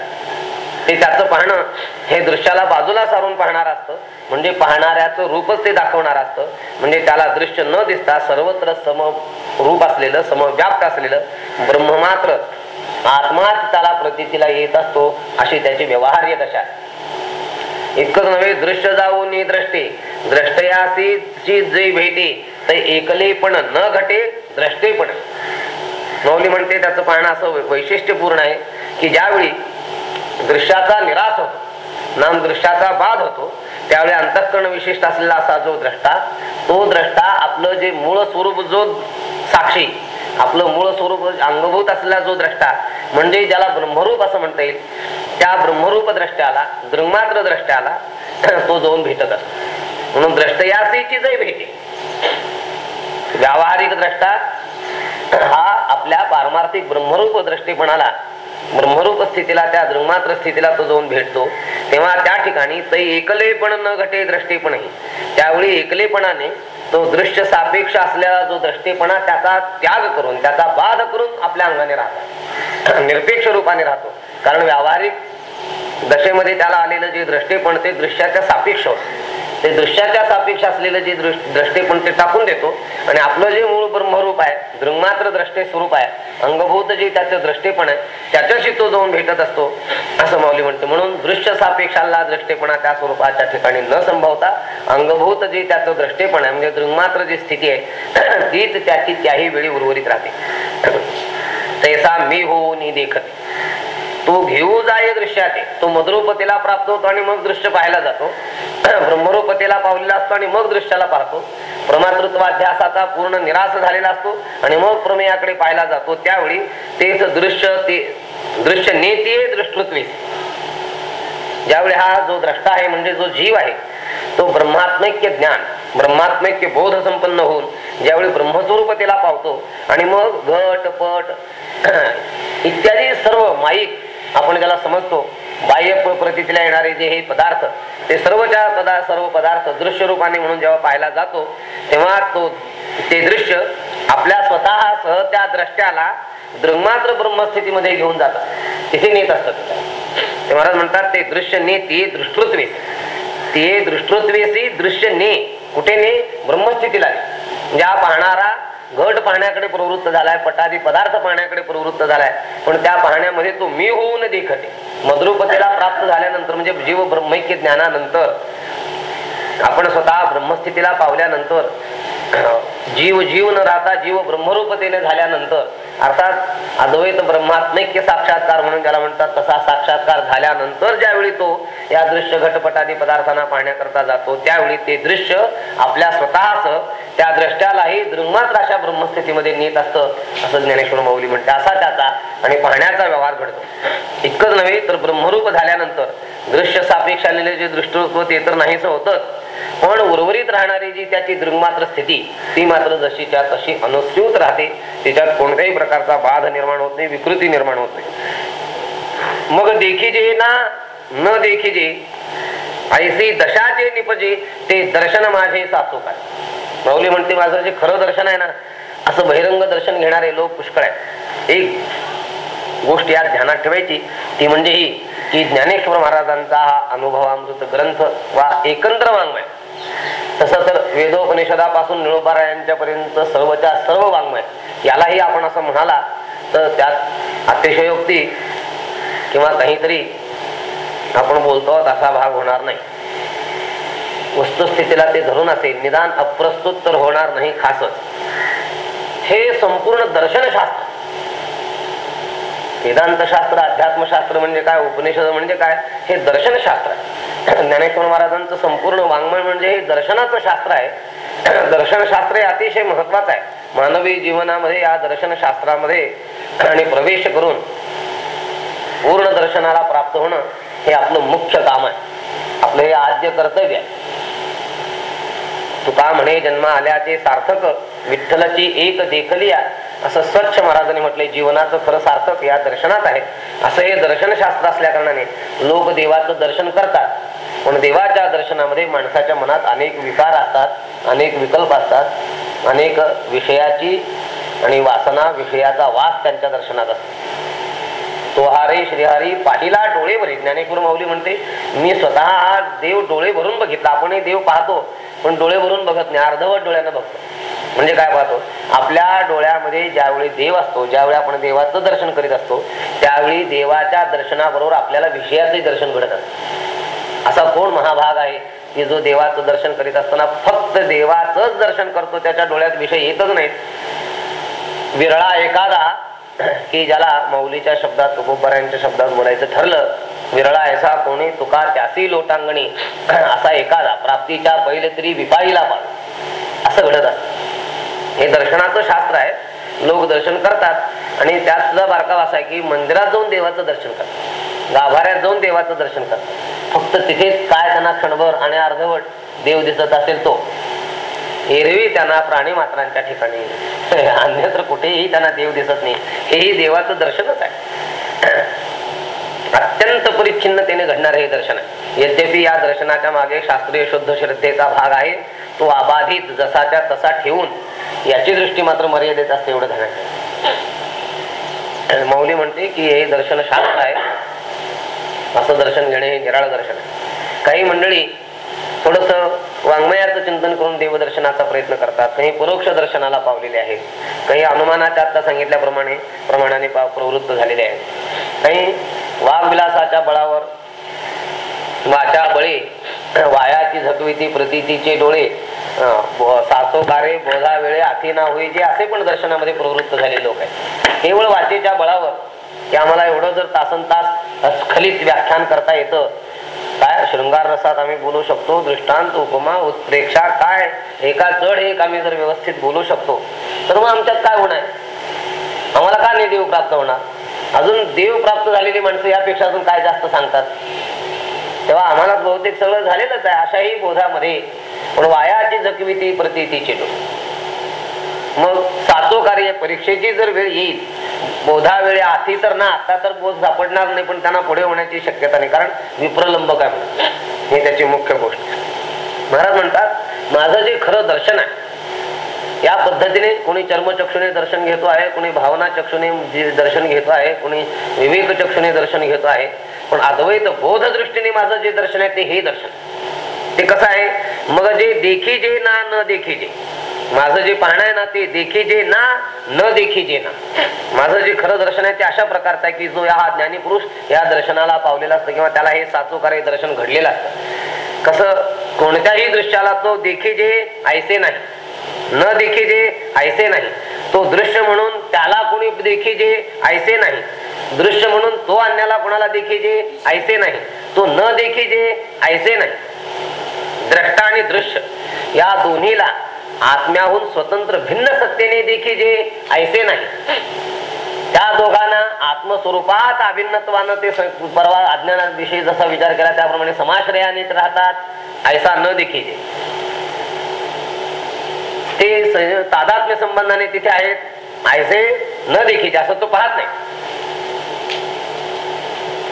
ते त्याचं पाहणं हे दृश्याला बाजूला सारून पाहणार असतं. म्हणजे पाहणाऱ्याचं रूपच ते दाखवणार असतं. म्हणजे त्याला दृश्य न दिसता सर्वत्र सम रूप असलेलं समव्याप्त असलेलं ब्रह्म मात्र आत्माच त्याला प्रतीला येत असतो अशी त्याची व्यवहार्य दशा. आहे. इतकंच नव्हे दृश्य जाऊन द्रष्टे द्रष्टयासी जे भेटे ते एकले पण न घटे द्रष्टे पण. मौली म्हणते त्याचं पाहणं असं वैशिष्ट्यपूर्ण आहे की ज्यावेळी दृश्याचा निराश होतो. नाम दृश्याचा बाध होतो. त्यावेळी अंतःकरण विशिष्ट असलेला असा जो द्रष्टा तो द्रष्टा आपलं जे मूळ स्वरूप जो साक्षी आपलं मूळ स्वरूप अंगभूत असलेला जो द्रष्टा म्हणजे ज्याला ब्रह्मरूप असं म्हणता येईल त्या ब्रह्मरूप द्रष्ट्याला दृंगमात्र द्रष्ट्याला तो जाऊन भेटत असतो. म्हणून द्रष्टयासीची जय भेटे व्यावहारिक द्रष्टा हा आपल्या पारमार्थिक ब्रह्मरूप दृष्टीपणाला ब्रह्मरूप स्थितीला त्या दृंगमात्र स्थितीला तो जाऊन भेटतो. तेव्हा त्या ठिकाणी ते एकलेपण न घटे दृष्टीपणही. त्यावेळी एकलेपणाने तो दृश्य सापेक्ष असलेला जो दृष्टीपणा त्याचा त्याग करून त्याचा बाध करून आपल्या अंगाने राहतो. निरपेक्ष रूपाने राहतो. कारण व्यावहारिक दशेमध्ये त्याला आलेलं जे दृष्टीपण ते दृश्याच्या सापेक्ष होतं. ते दृश्याच्या सापेक्ष असलेलं जे दृष्ट- दृष्टेपण ते टाकून देतो. आणि आपलं जे मूळ ब्रह्मरूप आहे दृंगमात्र द्रष्टे स्वरूप आहे अंगभूत जे त्याचं दृष्टेपण आहे त्याच्याशी तो जाऊन भेटत असतो असं माऊली म्हणते. म्हणून दृश्य सापेक्षाला दृष्टेपणा त्या स्वरूपाच्या ठिकाणी न संभवता अंगभूत जे त्याचं दृष्टेपण आहे म्हणजे दृंगमात्र जी स्थिती आहे तीच त्याची त्याही वेळी उर्वरित राहते. तैसा मी होऊन देखत. तो घेऊ जाय दृश्याते तो मधुरूपतेला प्राप्त होतो आणि मग दृश्य पाहायला जातो. ब्रह्मरूपतेला पावलेला असतो आणि मग दृश्याला पाहतो. प्रमातृत्वाध्यासाचा पूर्ण निराश झालेला असतो आणि मग प्रमेयाकडे पाहायला जातो. त्यावेळी तेच दृश्य ते दृश्य नेते दृष्टृत्वे. ज्यावेळी हा जो द्रष्टा आहे म्हणजे जो जीव आहे तो ब्रह्मात्मैक्य ज्ञान ब्रह्मात्मैक्य बोध संपन्न होऊन ज्यावेळी ब्रह्मस्वरूपतेला पावतो आणि मग घट पट इत्यादी सर्व माईक आपण ज्याला समजतो बाह्य प- प्रतीला येणारे जे हे पदार्थ ते सर्वच्या पदा सर्व पदार्थ दृश्य रूपाने म्हणून जेव्हा पाहायला जातो तेव्हा तो ते दृश्य आपल्या स्वतः सह त्या द्रष्ट्याला दृंगमात्र ब्रह्मस्थितीमध्ये घेऊन जातात. तिथे नेत असतात. ते महाराज म्हणतात ते दृश्य ने ते दृष्टृत्वे ते दृष्टृत्वेसी दृश्य ने. कुठे ने? ब्रह्मस्थितीला ज्या पाहणारा घट पाहण्याकडे प्रवृत्त झालाय पटादी पदार्थ पाहण्याकडे प्रवृत्त झालाय. पण त्या पाहण्यामध्ये तो मी होऊन देखते. मद्रुपतीला प्राप्त झाल्यानंतर म्हणजे जीव ब्रह्मैक्य ज्ञानानंतर आपण स्वतः ब्रह्मस्थितीला पावल्यानंतर जीव जीव न राहता जीव ब्रह्मरूपतेने झाल्यानंतर अर्थात अद्वैत ब्रह्मात्मैक्य साक्षात्कार म्हणून ज्याला म्हणतात तसा साक्षात्कार झाल्यानंतर ज्यावेळी तो या दृश्य घटपटादी पदार्थांना पाहण्याकरता जातो त्यावेळी ते दृश्य आपल्या स्वतःच त्या द्रष्ट्यालाही दृंगमात्र अशा ब्रह्मस्थितीमध्ये नेत असतं असं ज्ञानेश्वर माऊली म्हणते असा त्याचा आणि पाहण्याचा व्यवहार घडतो. इतकंच नव्हे तर ब्रह्मरूप झाल्यानंतर दृश्य सापेक्ष आलेले जे दृष्टरूप ते तर नाहीच होतच. पण उर्वरित राहणारी जी त्याची दृंगमात्र स्थिती ती मात्र जशीच्या तशी अनुस्यूत राहते. तिच्यात कोणत्याही प्रकारचा बाध निर्माण होत नाही विकृती निर्माण होत नाही. मग देखीजे ना न देखीजे ऐसी दशाचे निपजे ते दर्शन माझे सासू काय माऊली म्हणते माझं जे खरं दर्शन आहे ना असं बहिरंग दर्शन घेणारे लोक पुष्कळ आहेत. एक गोष्ट यात ध्यानात ठेवायची. ती म्हणजे ही की ज्ञानेश्वर महाराजांचा हा अनुभवामृत ग्रंथ वा एकंदर वाङ्मय. तसं तर वेदोपनिषदापासून निळोबारायांच्या पर्यंत सर्वच्या सर्व वाङ्मय. यालाही आपण असं म्हणाला तर त्यात अतिशयोक्ती किंवा काहीतरी आपण बोलतो आहोत असा भाग होणार नाही. वस्तुस्थितीला ते धरून असेल निदान अप्रस्तुत तर होणार नाही खासच. हे संपूर्ण दर्शनशास्त्र वेदांत शास्त्र अध्यात्मशास्त्र म्हणजे काय उपनिषद म्हणजे काय हे दर्शनशास्त्र आहे. ज्ञानेश्वर महाराजांचं संपूर्ण वाङ्मय म्हणजे हे दर्शनाचं शास्त्र आहे. दर्शनशास्त्र हे अतिशय महत्वाचं आहे. मानवी जीवनामध्ये या दर्शनशास्त्रामध्ये आणि प्रवेश करून पूर्ण दर्शनाला प्राप्त होणं हे आपलं मुख्य काम आहे. आपलं हे आद्य कर्तव्य आहे. तुका म्हणे जन्म आल्याचे सार्थक विठ्ठलाची एक देखलिया असं स्वच्छ महाराजांनी म्हटले जीवनाचं खरं सार्थक या दर्शनात आहे. असं हे दर्शनशास्त्र असल्या कारणाने लोक देवाचं दर्शन करतात. पण देवाच्या दर्शनामध्ये माणसाच्या मनात अनेक विकार असतात अनेक विकल्प असतात अनेक विषयाची आणि वासना विषयाचा वास त्यांच्या दर्शनात असतो. तो हारे श्रीहरी पाहिला डोळे भरी ज्ञानेश्वर माऊली म्हणते मी स्वतः हा देव डोळे भरून बघितला. आपणही देव पाहतो पण डोळे भरून बघत नाही. अर्धवट डोळ्यानं बघतो. म्हणजे काय पाहतो? आपल्या डोळ्यामध्ये ज्यावेळी देव असतो ज्यावेळी आपण देवाचं दर्शन करीत असतो त्यावेळी देवाच्या दर्शनाबरोबर आपल्याला विषयाचंही दर्शन घडत असत. असा कोण महाभाग आहे? की जो देवाचं दर्शन करीत असताना फक्त देवाचंच दर्शन करतो त्याच्या डोळ्यात विषय येतच नाहीत. विरळा एखादा की ज्याला मौलीच्या शब्दात तुकोबरायांच्या शब्दात बोलायचं ठरलं विरळा ऐसा कोणी तुका त्यासी लोटांगणी. असा एखादा प्राप्तीच्या पहिले तरी विपाईला पाल असं घडत असत. हे दर्शनाचं शास्त्र आहे. लोक दर्शन करतात आणि त्यात सुद्धा बारकाव असा आहे की मंदिरात जाऊन देवाचं दर्शन करतात. गाभाऱ्यात जाऊन देवाचं दर्शन करतात. फक्त तिथेच काय त्यांना क्षणभर आणि अर्धवट देव दिसत असेल तो. एरवी त्यांना प्राणी मात्रांच्या ठिकाणी. अन्यत्र कुठेही त्यांना देव दिसत नाही. हेही देवाचं दर्शनच आहे. अत्यंत परिच्छिन्नतेने घडणारे हे दर्शन. आहे यद्यपि या दर्शनाच्या मागे शास्त्रीय शुद्ध श्रद्धेचा भाग आहे तो अबाधित जसाच्या तसा ठेवून याची दृष्टी मात्र मर्यादित असते एवढं ध्यानात मौली म्हणते की हे दर्शन शास्त्र आहे. असं दर्शन घेणे हे निराळ दर्शन आहे. काही मंडळी थोडस वाङ्मयाचं चिंतन करून देवदर्शनाचा प्रयत्न करतात. काही परोक्ष दर्शनाला पावलेले आहेत. काही अनुमानाच्या आता सांगितल्याप्रमाणे प्रमाणाने प्रवृत्त झालेले आहेत. काही वाघविलासाच्या बळावर वाचा बळे वायाची झकविती प्रतीतीचे डोळे सासोकारे बोधा वेळे आथी ना होई जे असे पण दर्शनामध्ये प्रवृत्त झालेले लोक आहेत. केवळ वाचेच्या बळावर की आम्हाला एवढं जर तासन तास स्खलित व्याख्यान करता येतं काय? शृंगार रसात आम्ही बोलू शकतो. दृष्टांत उपमा उत्प्रेक्षा काय? एका जड एक आम्ही जर व्यवस्थित बोलू शकतो तर मग आमच्यात काय होणार? आम्हाला का नाही देव प्राप्त होणार? अजून देव प्राप्त झालेली माणसं यापेक्षा अजून काय जास्त सांगतात? तेव्हा आम्हाला बहुतेक सगळं झालेलंच आहे अशाही बोधामध्ये. पण वायाची जखमी ती प्रती ती चेटू मग सातो कार्य परीक्षेची जर वेळ येईल बोधा वेळे आधी तर ना आता तर बोध सापडणार नाही पण त्यांना पुढे होण्याची शक्यता नाही. कारण विप्रलंब आहे हे त्याची मुख्य गोष्ट महाराज म्हणतात माझं जे खरं दर्शन आहे या पद्धतीने कोणी चर्मचक्षुने दर्शन घेतो आहे कोणी भावना चक्षुने जे दर्शन घेतो आहे कोणी विवेक चक्षुने दर्शन घेतो आहे पण अद्वैत बोध दृष्टीने माझं जे दर्शन आहे ते हे दर्शन. ते कसं आहे? मग जे देखी जे ना न देखी जे माझं जे पाहणं आहे ना ते देखी जे ना न देखी जे ना. माझं जे खरं दर्शन आहे ते अशा प्रकारचं आहे की जो हा ज्ञानीपुरुष या दर्शनाला पावलेला असतं किंवा त्याला हे साचोकार दर्शन घडलेलं असतं. कसं कोणत्याही दृश्याला तो देखी जे ऐसे नाही. न देखी जे ऐसे नाही. तो दृश्य म्हणून त्याला कोणी देखी जे ऐसे नाही. दृश्य म्हणून तो अन्याला कोणाला देखी जे ऐसे नाही. तो न देखी जे ऐसे नाही. द्रष्टा आणि दृश्य या दोन्हीला आत्म्याहून स्वतंत्र भिन्न सत्तेने देखील जे ऐसे नाही. त्या दोघांना आत्मस्वरूपात अभिन्नत्वानं ते परवा अज्ञानाविषयी जसा विचार केला त्याप्रमाणे समाश्रयाने राहतात ऐसा न देखील. जे ते तादात्म्य संबंधाने तिथे आहेत ऐसे न देखील असं तो पाहत नाही.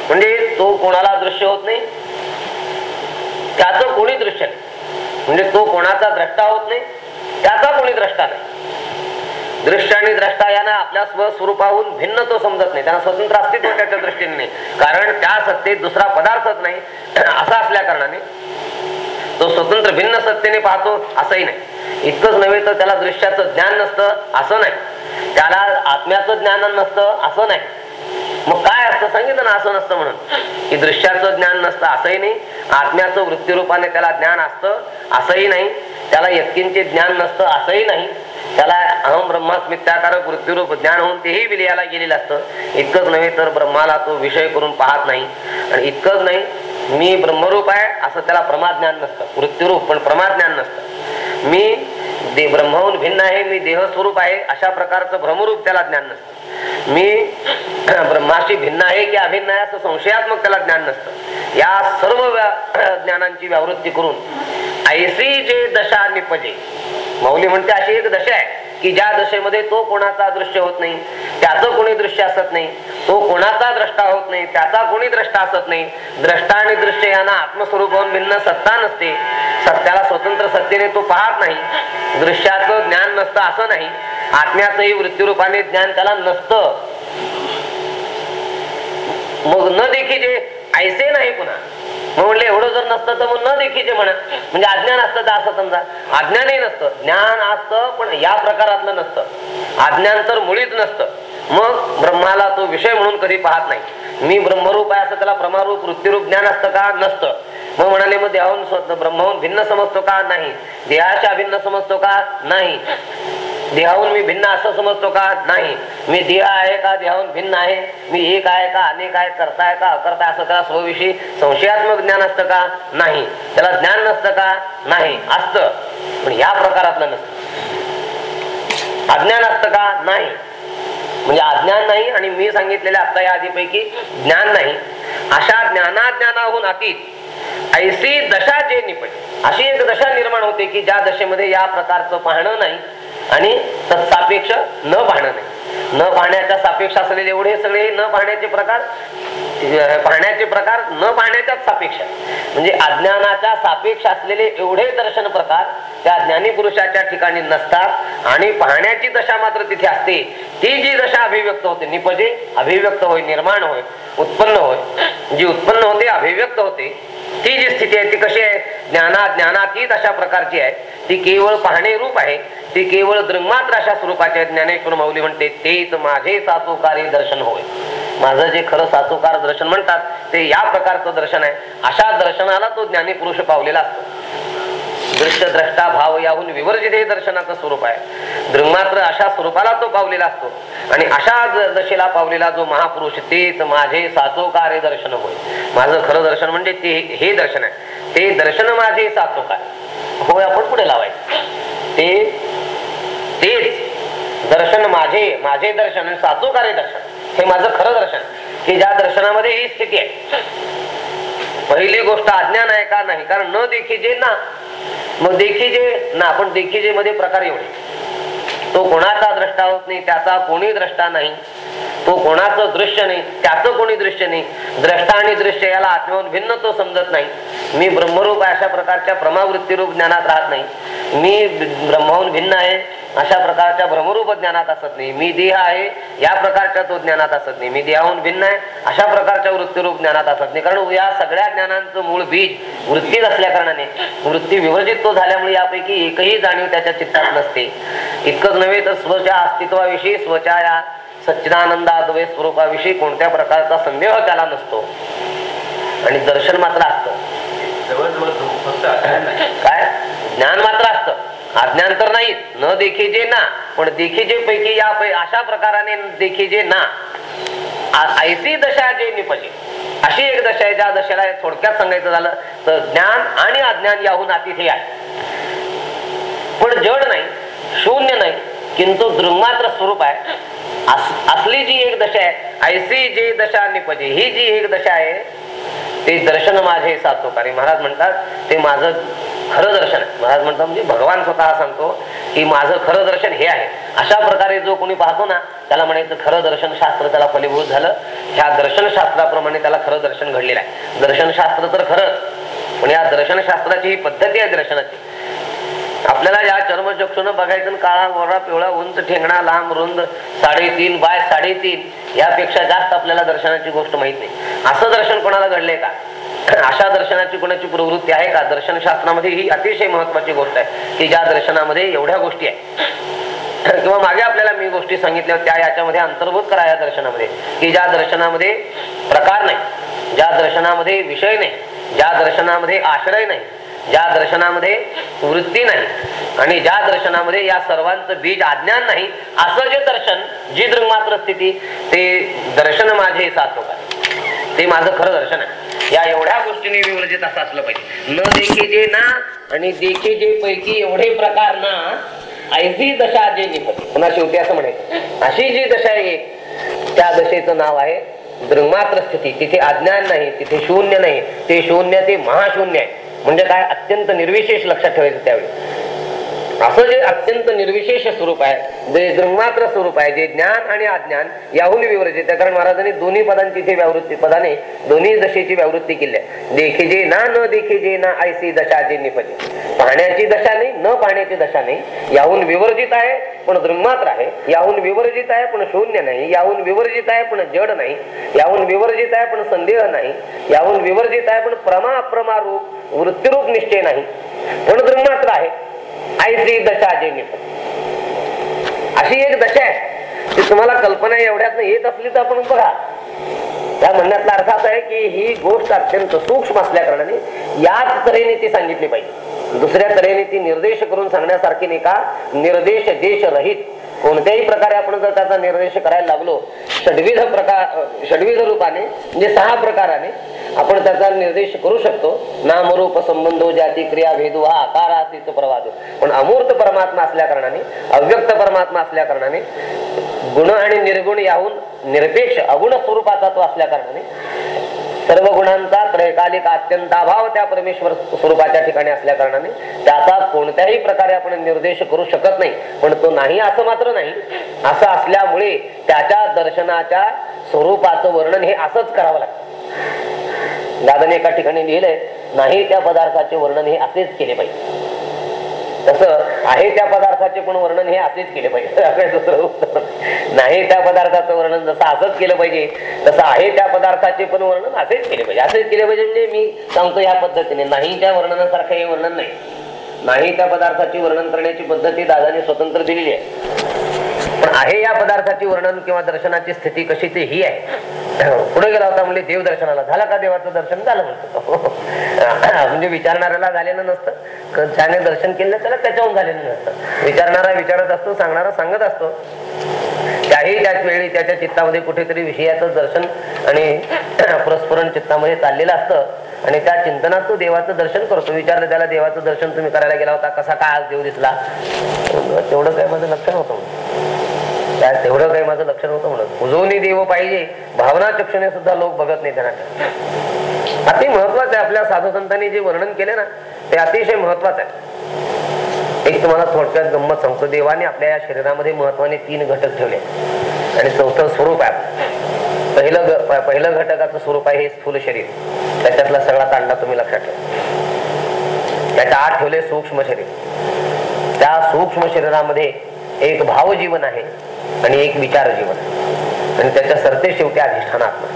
म्हणजे तो कोणाला दृश्य होत नाही? त्याचं कोणी दृश्य नाही. म्हणजे तो कोणाचा द्रष्टा होत नाही? त्याचा कोणी द्रष्टा नाही. दृश्य आणि द्रष्टा यांना आपल्या स्वस्वरूपाहून भिन्न तो समजत नाही. त्यांना स्वतंत्र अस्तित्व त्याच्या दृष्टीने नाही. कारण त्या सत्तेत दुसरा पदार्थच नाही. असा असल्या कारणाने तो स्वतंत्र भिन्न सत्तेने पाहतो असंही नाही. इतकंच नव्हे तर त्याला दृश्याचं ज्ञान नसतं असं नाही. त्याला आत्म्याचं ज्ञान नसतं असं नाही. मग काय असतं? सांगितलं ना असं नसतं म्हणून. की दृश्याचं ज्ञान नसतं असंही नाही. आत्म्याचं वृत्तीरूपाने त्याला ज्ञान असतं असंही नाही. त्याला यत्किंचे ज्ञान नसतं असंही नाही. त्याला अहम ब्रह्मास्मित्याकारक वृत्तीरूप ज्ञान होऊन तेही विलयाला गेलेलं असतं. इतकंच नव्हे तर ब्रह्माला तो विषय करून पाहत नाही. आणि इतकंच नाही मी ब्रह्मरूप आहे असं त्याला प्रमाज्ञान नसतं. वृत्तीरूप पण प्रमाज्ञान नसतं. मी दे ब्रह्महून भिन्न आहे मी देह स्वरूप आहे अशा प्रकारचं भ्रमरूप त्याला ज्ञान नसतं. मी ब्रह्माशी भिन्न आहे की अभिन्न आहे असं संशयात्मक त्याला ज्ञान नसतं. या सर्व ज्ञानांची व्यावृत्ती करून ऐसी जे दशा निपजे. मौली म्हणते अशी एक दशा आहे की ज्या दशेमध्ये तो कोणाचा दृश्य होत नाही त्याचं कोणी दृश्य असत नाही तो कोणाचा द्रष्टा होत नाही त्याचा कोणी द्रष्टा असत नाही. द्रष्टा आणि दृश्य यांना आत्मस्वरूप होऊन भिन्न सत्ता नसते. सत्याला स्वतंत्र सत्तेने तो पाहत नाही. दृश्याचं ज्ञान नसतं असं नाही. आत्म्याचंही वृत्तीरूपाने ज्ञान त्याला नसतं. मग न देखीचे ऐसे नाही पुन्हा. मग म्हणले एवढं जर नसतं तर मग न देखीचे म्हणा म्हणजे अज्ञान असतं तर असं समजा. अज्ञानही नसतं. ज्ञान असतं पण या प्रकारातलं नसतं. अज्ञान तर मुळीच नसतं. मग ब्रह्माला तो विषय म्हणून कधी पाहत नाही. मी ब्रह्मरूप आहे असं त्याला प्रमारूप वृत्तीरूप ज्ञान असतं का? नसतं. मग म्हणाले मग देहाहून स्वतः ब्रह्माहून भिन्न समजतो का? नाही. देहाच्या भिन्न समजतो का? नाही. देहाहून मी भिन्न असं समजतो का? नाही. मी देह आहे का? देहाहून भिन्न आहे. मी एक आहे का? अनेक आहे करता आहे का? अकर्ता असं त्याला स्वविषयी संशयात्मक ज्ञान असतं का? नाही. त्याला ज्ञान नसतं का? नाही. असतं. पण या प्रकारातलं नसतं. अज्ञान असतं का? नाही. म्हणजे अज्ञान नाही आणि मी सांगितलेल्या आता या आधीपैकी ज्ञान नाही. अशा ज्ञानाज्ञानाहून अतीत ऐसी दशा जे निपट अशी एक दशा निर्माण होते की ज्या दशेमध्ये या प्रकारचं पाहणं नाही. आणि तत्सापेक्ष न पाहणं नाही न पाहण्याच्या सापेक्ष असलेले एवढे सगळे न पाहण्याचे प्रकार पाहण्याचे प्रकार न पाहण्याच्याच सापेक्ष म्हणजे अज्ञानाच्या सापेक्ष असलेले एवढे दर्शन प्रकार त्या ज्ञानी पुरुषाच्या ठिकाणी नसतात आणि पाहण्याची दशा मात्र तिथे असते. ती जी दशा अभिव्यक्त होते निपजे अभिव्यक्त होय निर्माण होय उत्पन्न होय जी उत्पन्न होते अभिव्यक्त होते ती जी स्थिती आहे ती कशी आहे? ज्ञाना ज्ञानातीत अशा प्रकारची आहे. ती केवळ पाहणे रूप आहे ते केवळ दृंगमात्र अशा स्वरूपाचे ज्ञानेश्वर माऊली म्हणते तेच माझे साचोकारी दर्शन होय. माझं जे खरं साचोकार दर्शन म्हणतात ते या प्रकारचं दर्शन आहे. अशा दर्शनाला तो ज्ञानी पुरुष पावलेला असतो. दृश्य द्रष्टा भाव याहून विवर्जित हे दर्शनाचं स्वरूप आहे. दृंगमात्र अशा स्वरूपाला तो पावलेला असतो. आणि अशा दशेला पावलेला जो महापुरुष तेच माझे साचोकार दर्शन होय. माझं खरं दर्शन म्हणजे ते हे दर्शन आहे. ते दर्शन माझे साचोकार होय आपण पुढे लावायचं. ते तेच दर्शन माझे माझे दर्शन आणि कार्य दर्शन. हे माझं खरं दर्शन. की ज्या दर्शनामध्ये ही स्थिती आहे. पहिली गोष्ट अज्ञान आहे का नाही? कारण न देखीजे ना मग देखीजे ना पण देखीजे मध्ये प्रकार एवढे. तो कोणाचा द्रष्टा होत नाही त्याचा कोणी द्रष्टा नाही. तो कोणाचं दृश्य नाही त्याचं कोणी दृश्य नाही. द्रष्टा आणि दृश्य याला आत्म्याहून भिन्न तो समजत नाही. मी ब्रह्मरूप अशा प्रकारच्या प्रमावृत्तीरूप ज्ञानात राहत नाही. मी ब्रह्माहून भिन्न आहे. अशा प्रकारच्या भ्रमरूप ज्ञानात असत नाही. मी देह आहे या प्रकारच्या तो ज्ञानात असत नाही. मी देहाहून भिन्न आहे अशा प्रकारच्या वृत्तीरूप ज्ञानात असत नाही. कारण या सगळ्या ज्ञानांचं मूळ बीज वृत्तीच असल्या कारणाने वृत्ती विवर्जित तो झाल्यामुळे यापैकी एकही जाणीव त्याच्या चित्तात नसते. इतकंच नव्हे तर स्वच्या अस्तित्वाविषयी स्वच्या या सच्चिदानंदाद्वय स्वरूपाविषयी कोणत्या प्रकारचा संदेह त्याला नसतो. आणि दर्शन मात्र असतं. काय? ज्ञान मात्र असतं. अज्ञान तर नाही न देखीजे ना पण देखीजे पैकी या अशा प्रकाराने देखीजे ना. ऐसी दशा जे निपजे अशी एक दशा आहे ज्या दशेला थोडक्यात सांगायचं झालं तर ज्ञान आणि अज्ञान याहून अतिथी आहे पण जड नाही शून्य नाही किंतु दृंगमात्र स्वरूप आहे. असली जी एक दशा आहे ऐसी जी दशा निपजे ही जी एक दशा आहे ते दर्शन माझे सातोकारी महाराज म्हणतात ते माझं खरं दर्शन. महाराज म्हणतो म्हणजे भगवान स्वतः सांगतो की माझं खरं दर्शन हे आहे. अशा प्रकारे जो कोणी पाहतो ना त्याला म्हणायचं खरं दर्शन शास्त्र त्याला फलीभूत झालं. ह्या दर्शन शास्त्राप्रमाणे त्याला खरं दर्शन घडलेलं आहे. दर्शन शास्त्र तर खरंच पण या दर्शन शास्त्राची ही पद्धती आहे दर्शनाची. आपल्याला या चर्मचक्षुनं बघायचं काळा गोरा पिवळा उंच ठेंगणा लांब रुंद साडेतीन बाय साडेतीन यापेक्षा जास्त आपल्याला दर्शनाची गोष्ट माहीत नाही. असं दर्शन कोणाला घडलंय का? अशा दर्शनाची कोणाची प्रवृत्ती आहे का? दर्शन शास्त्रामध्ये ही अतिशय महत्वाची गोष्ट आहे की ज्या दर्शनामध्ये एवढ्या गोष्टी आहेत. किंवा मागे आपल्याला मी गोष्टी सांगितल्या त्या याच्यामध्ये अंतर्भूत करा या दर्शनामध्ये की ज्या दर्शनामध्ये प्रकार नाही ज्या दर्शनामध्ये विषय नाही ज्या दर्शनामध्ये आश्रय नाही ज्या दर्शनामध्ये वृत्ती नाही आणि ज्या दर्शनामध्ये या सर्वांचं बीज अज्ञान नाही असं जे दर्शन जी दृंगमात्र स्थिती ते दर्शन माझे सात्वकार ते माझं खरं दर्शन आहे. या एवढ्या गोष्टीने विवर्जित असं असलं पाहिजे. न देखे जे ना आणि देखे जे पैकी एवढे प्रकार ना ऐसी दशा जे निपती पुन्हा शेवटी असं म्हणायचं. अशी जी दशा आहे एक, त्या दशेचं नाव आहे दृंगमात्र स्थिती. तिथे अज्ञान नाही तिथे शून्य नाही. ते शून्य ते महाशून्य आहे. म्हणजे काय? अत्यंत निर्विशेष लक्षात ठेवायचं त्यावेळी. असं जे अत्यंत निर्विशेष स्वरूप आहे जे दृंगमात्र स्वरूप आहे जे ज्ञान आणि अज्ञान याहून विवर्जित आहे. कारण महाराजांनी दोन्ही पदांची इथे व्यावृत्ती पदाने दोन्ही दशेची व्यावृत्ती केली आहे. देखे जे ना न देखे जे ना आयसी दशा जे निपजे. पाहण्याची दशा नाही न पाहण्याची दशा नाही याहून विवर्जित आहे पण दृंगमात्र आहे. याहून विवर्जित आहे पण शून्य नाही. याहून विवर्जित आहे पण जड नाही. याहून विवर्जित आहे पण संदेह नाही. याहून विवर्जित आहे पण प्रमा अप्रमा रूप वृत्तीरूप निश्चय नाही. पण दृंगमात्र आहे. ऐसी दशा जे अशी एक दशा आहे. ती तुम्हाला कल्पना एवढ्यात येत असली तर आपण बघा. त्या म्हणण्यातला अर्थ असा आहे की ही गोष्ट अत्यंत सूक्ष्म असल्या कारणाने याच तऱ्हेने ती सांगितली पाहिजे. दुसऱ्या तऱ्हेने ती निर्देश करून सांगण्यासारखी नाही का? निर्देश देश रहित. कोणत्याही प्रकारे आपण जर त्याचा निर्देश करायला लागलो षडविध प्रकार षडविध रूपाने म्हणजे सहा प्रकाराने आपण त्याचा निर्देश करू शकतो. नामरूप संबंध जाती क्रिया भेदू हा आकार असेच प्रवाद पण अमूर्त परमात्मा असल्या कारणाने अव्यक्त परमात्मा असल्या कारणाने गुण आणि निर्गुण याहून निरपेक्ष अगुण स्वरूपाचा तो असल्या कारणाने सर्व गुणांचा त्रैकालिक अत्यंत अभाव त्या परमेश्वर स्वरूपाच्या ठिकाणी असल्या कारणाने त्याचा कोणत्याही प्रकारे आपण निर्देश करू शकत नाही. पण तो नाही असं मात्र नाही. असं असल्यामुळे त्याच्या दर्शनाच्या स्वरूपाचं वर्णन हे असंच करावं लागतं. दादाने एका ठिकाणी लिहिलंय नाही त्या पदार्थाचे वर्णन हे असेच केले पाहिजे. तसं आहे त्या पदार्थाचे पण वर्णन हे असेच केले पाहिजे. दुसरं उत्तर नाही त्या पदार्थाचं वर्णन जसं असंच केलं पाहिजे तसं आहे त्या पदार्थाचे पण वर्णन असेच केले पाहिजे. असेच केले पाहिजे म्हणजे मी सांगतो या पद्धतीने. नाही त्या वर्णनासारखं हे वर्णन नाही. नाही त्या पदार्थाची वर्णन करण्याची पद्धती दादाने स्वतंत्र दिलेली आहे. पण आहे या पदार्थाची वर्णन किंवा दर्शनाची स्थिती कशी ते ही आहे. पुढे गेला होता म्हणजे देव दर्शनाला. झाला का देवाचं दर्शन? झालं म्हणतो. म्हणजे विचारणाऱ्याला झालेलं नसतं. क- ज्याने दर्शन केलं त्याला त्याच्याहून झालेलं नसतं. विचारणारा विचारत असतो सांगणारा सांगत असतो. त्याही त्याच वेळी त्याच्या चित्तामध्ये कुठेतरी विषयाचं दर्शन आणि पुरस्फुरण चित्तामध्ये चाललेलं असतं. आणि त्या चिंतनात तो देवाचं दर्शन करतो. विचारलं त्याला देवाचं दर्शन तुम्ही करायला गेला होता. कसा काय आज देव दिसला? तेवढं काय माझं लक्षण होतं. म्हणून. त्या तेवढं काही माझं लक्षण होतं म्हणून उजवणी देव पाहिजे. भावना चक्षुने सुद्धा लोक बघत नाही त्यांना अति महत्वाचं आहे आपल्या साधू संतांनी जे वर्णन केले ना ते अतिशय महत्वाचं आहे. एक तुम्हाला थोडक्यात गंमत सांगतो. देवाने आपल्या या शरीरामध्ये महत्वाने तीन घटक ठेवले. आणि चौथं स्वरूप आहे. पहिलं पहिलं घटकाचं स्वरूप आहे हे स्थूल शरीर. त्याच्यातला सगळा तांडा तुम्ही लक्षात ठेवा. त्याच्या आत ठेवले सूक्ष्म शरीर. त्या सूक्ष्म शरीरामध्ये एक भाव जीवन आहे. आणि एक विचार जीवन. आणि त्याच्या सरते शेवटी अधिष्ठान आत्मा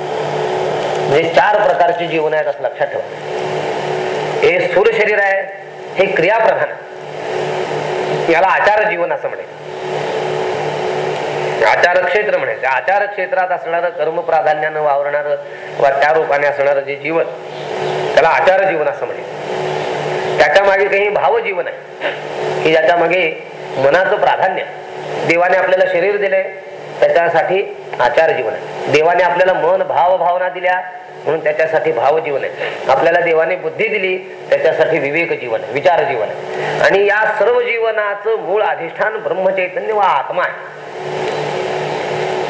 म्हणजे चार प्रकारचे जीवन आहेत असं लक्षात ठेवा. हे स्थूल शरीर आहे हे क्रियाप्रधान आहे. याला आचार जीवन असं म्हणे. आचार क्षेत्र म्हणायचे आचार क्षेत्रात असणारं कर्म प्राधान्यानं वावरणारं वा त्या रूपाने असणारं जे जीवन त्याला आचार जीवन असं म्हणे. त्याच्यामागे काही भाव जीवन आहे. की ज्याच्या मागे मनाचं प्राधान्य देवाने आपल्याला शरीर दिले त्याच्यासाठी आचार जीवन आहे. देवाने आपल्याला मन भाव भावना दिल्या म्हणून त्याच्यासाठी भाव जीवन आहे. आपल्याला देवाने बुद्धी दिली त्याच्यासाठी विवेक जीवन आहे विचार जीवन आहे. आणि या सर्व जीवनाचं मूळ अधिष्ठान ब्रह्मचैतन्य व आत्मा आहे.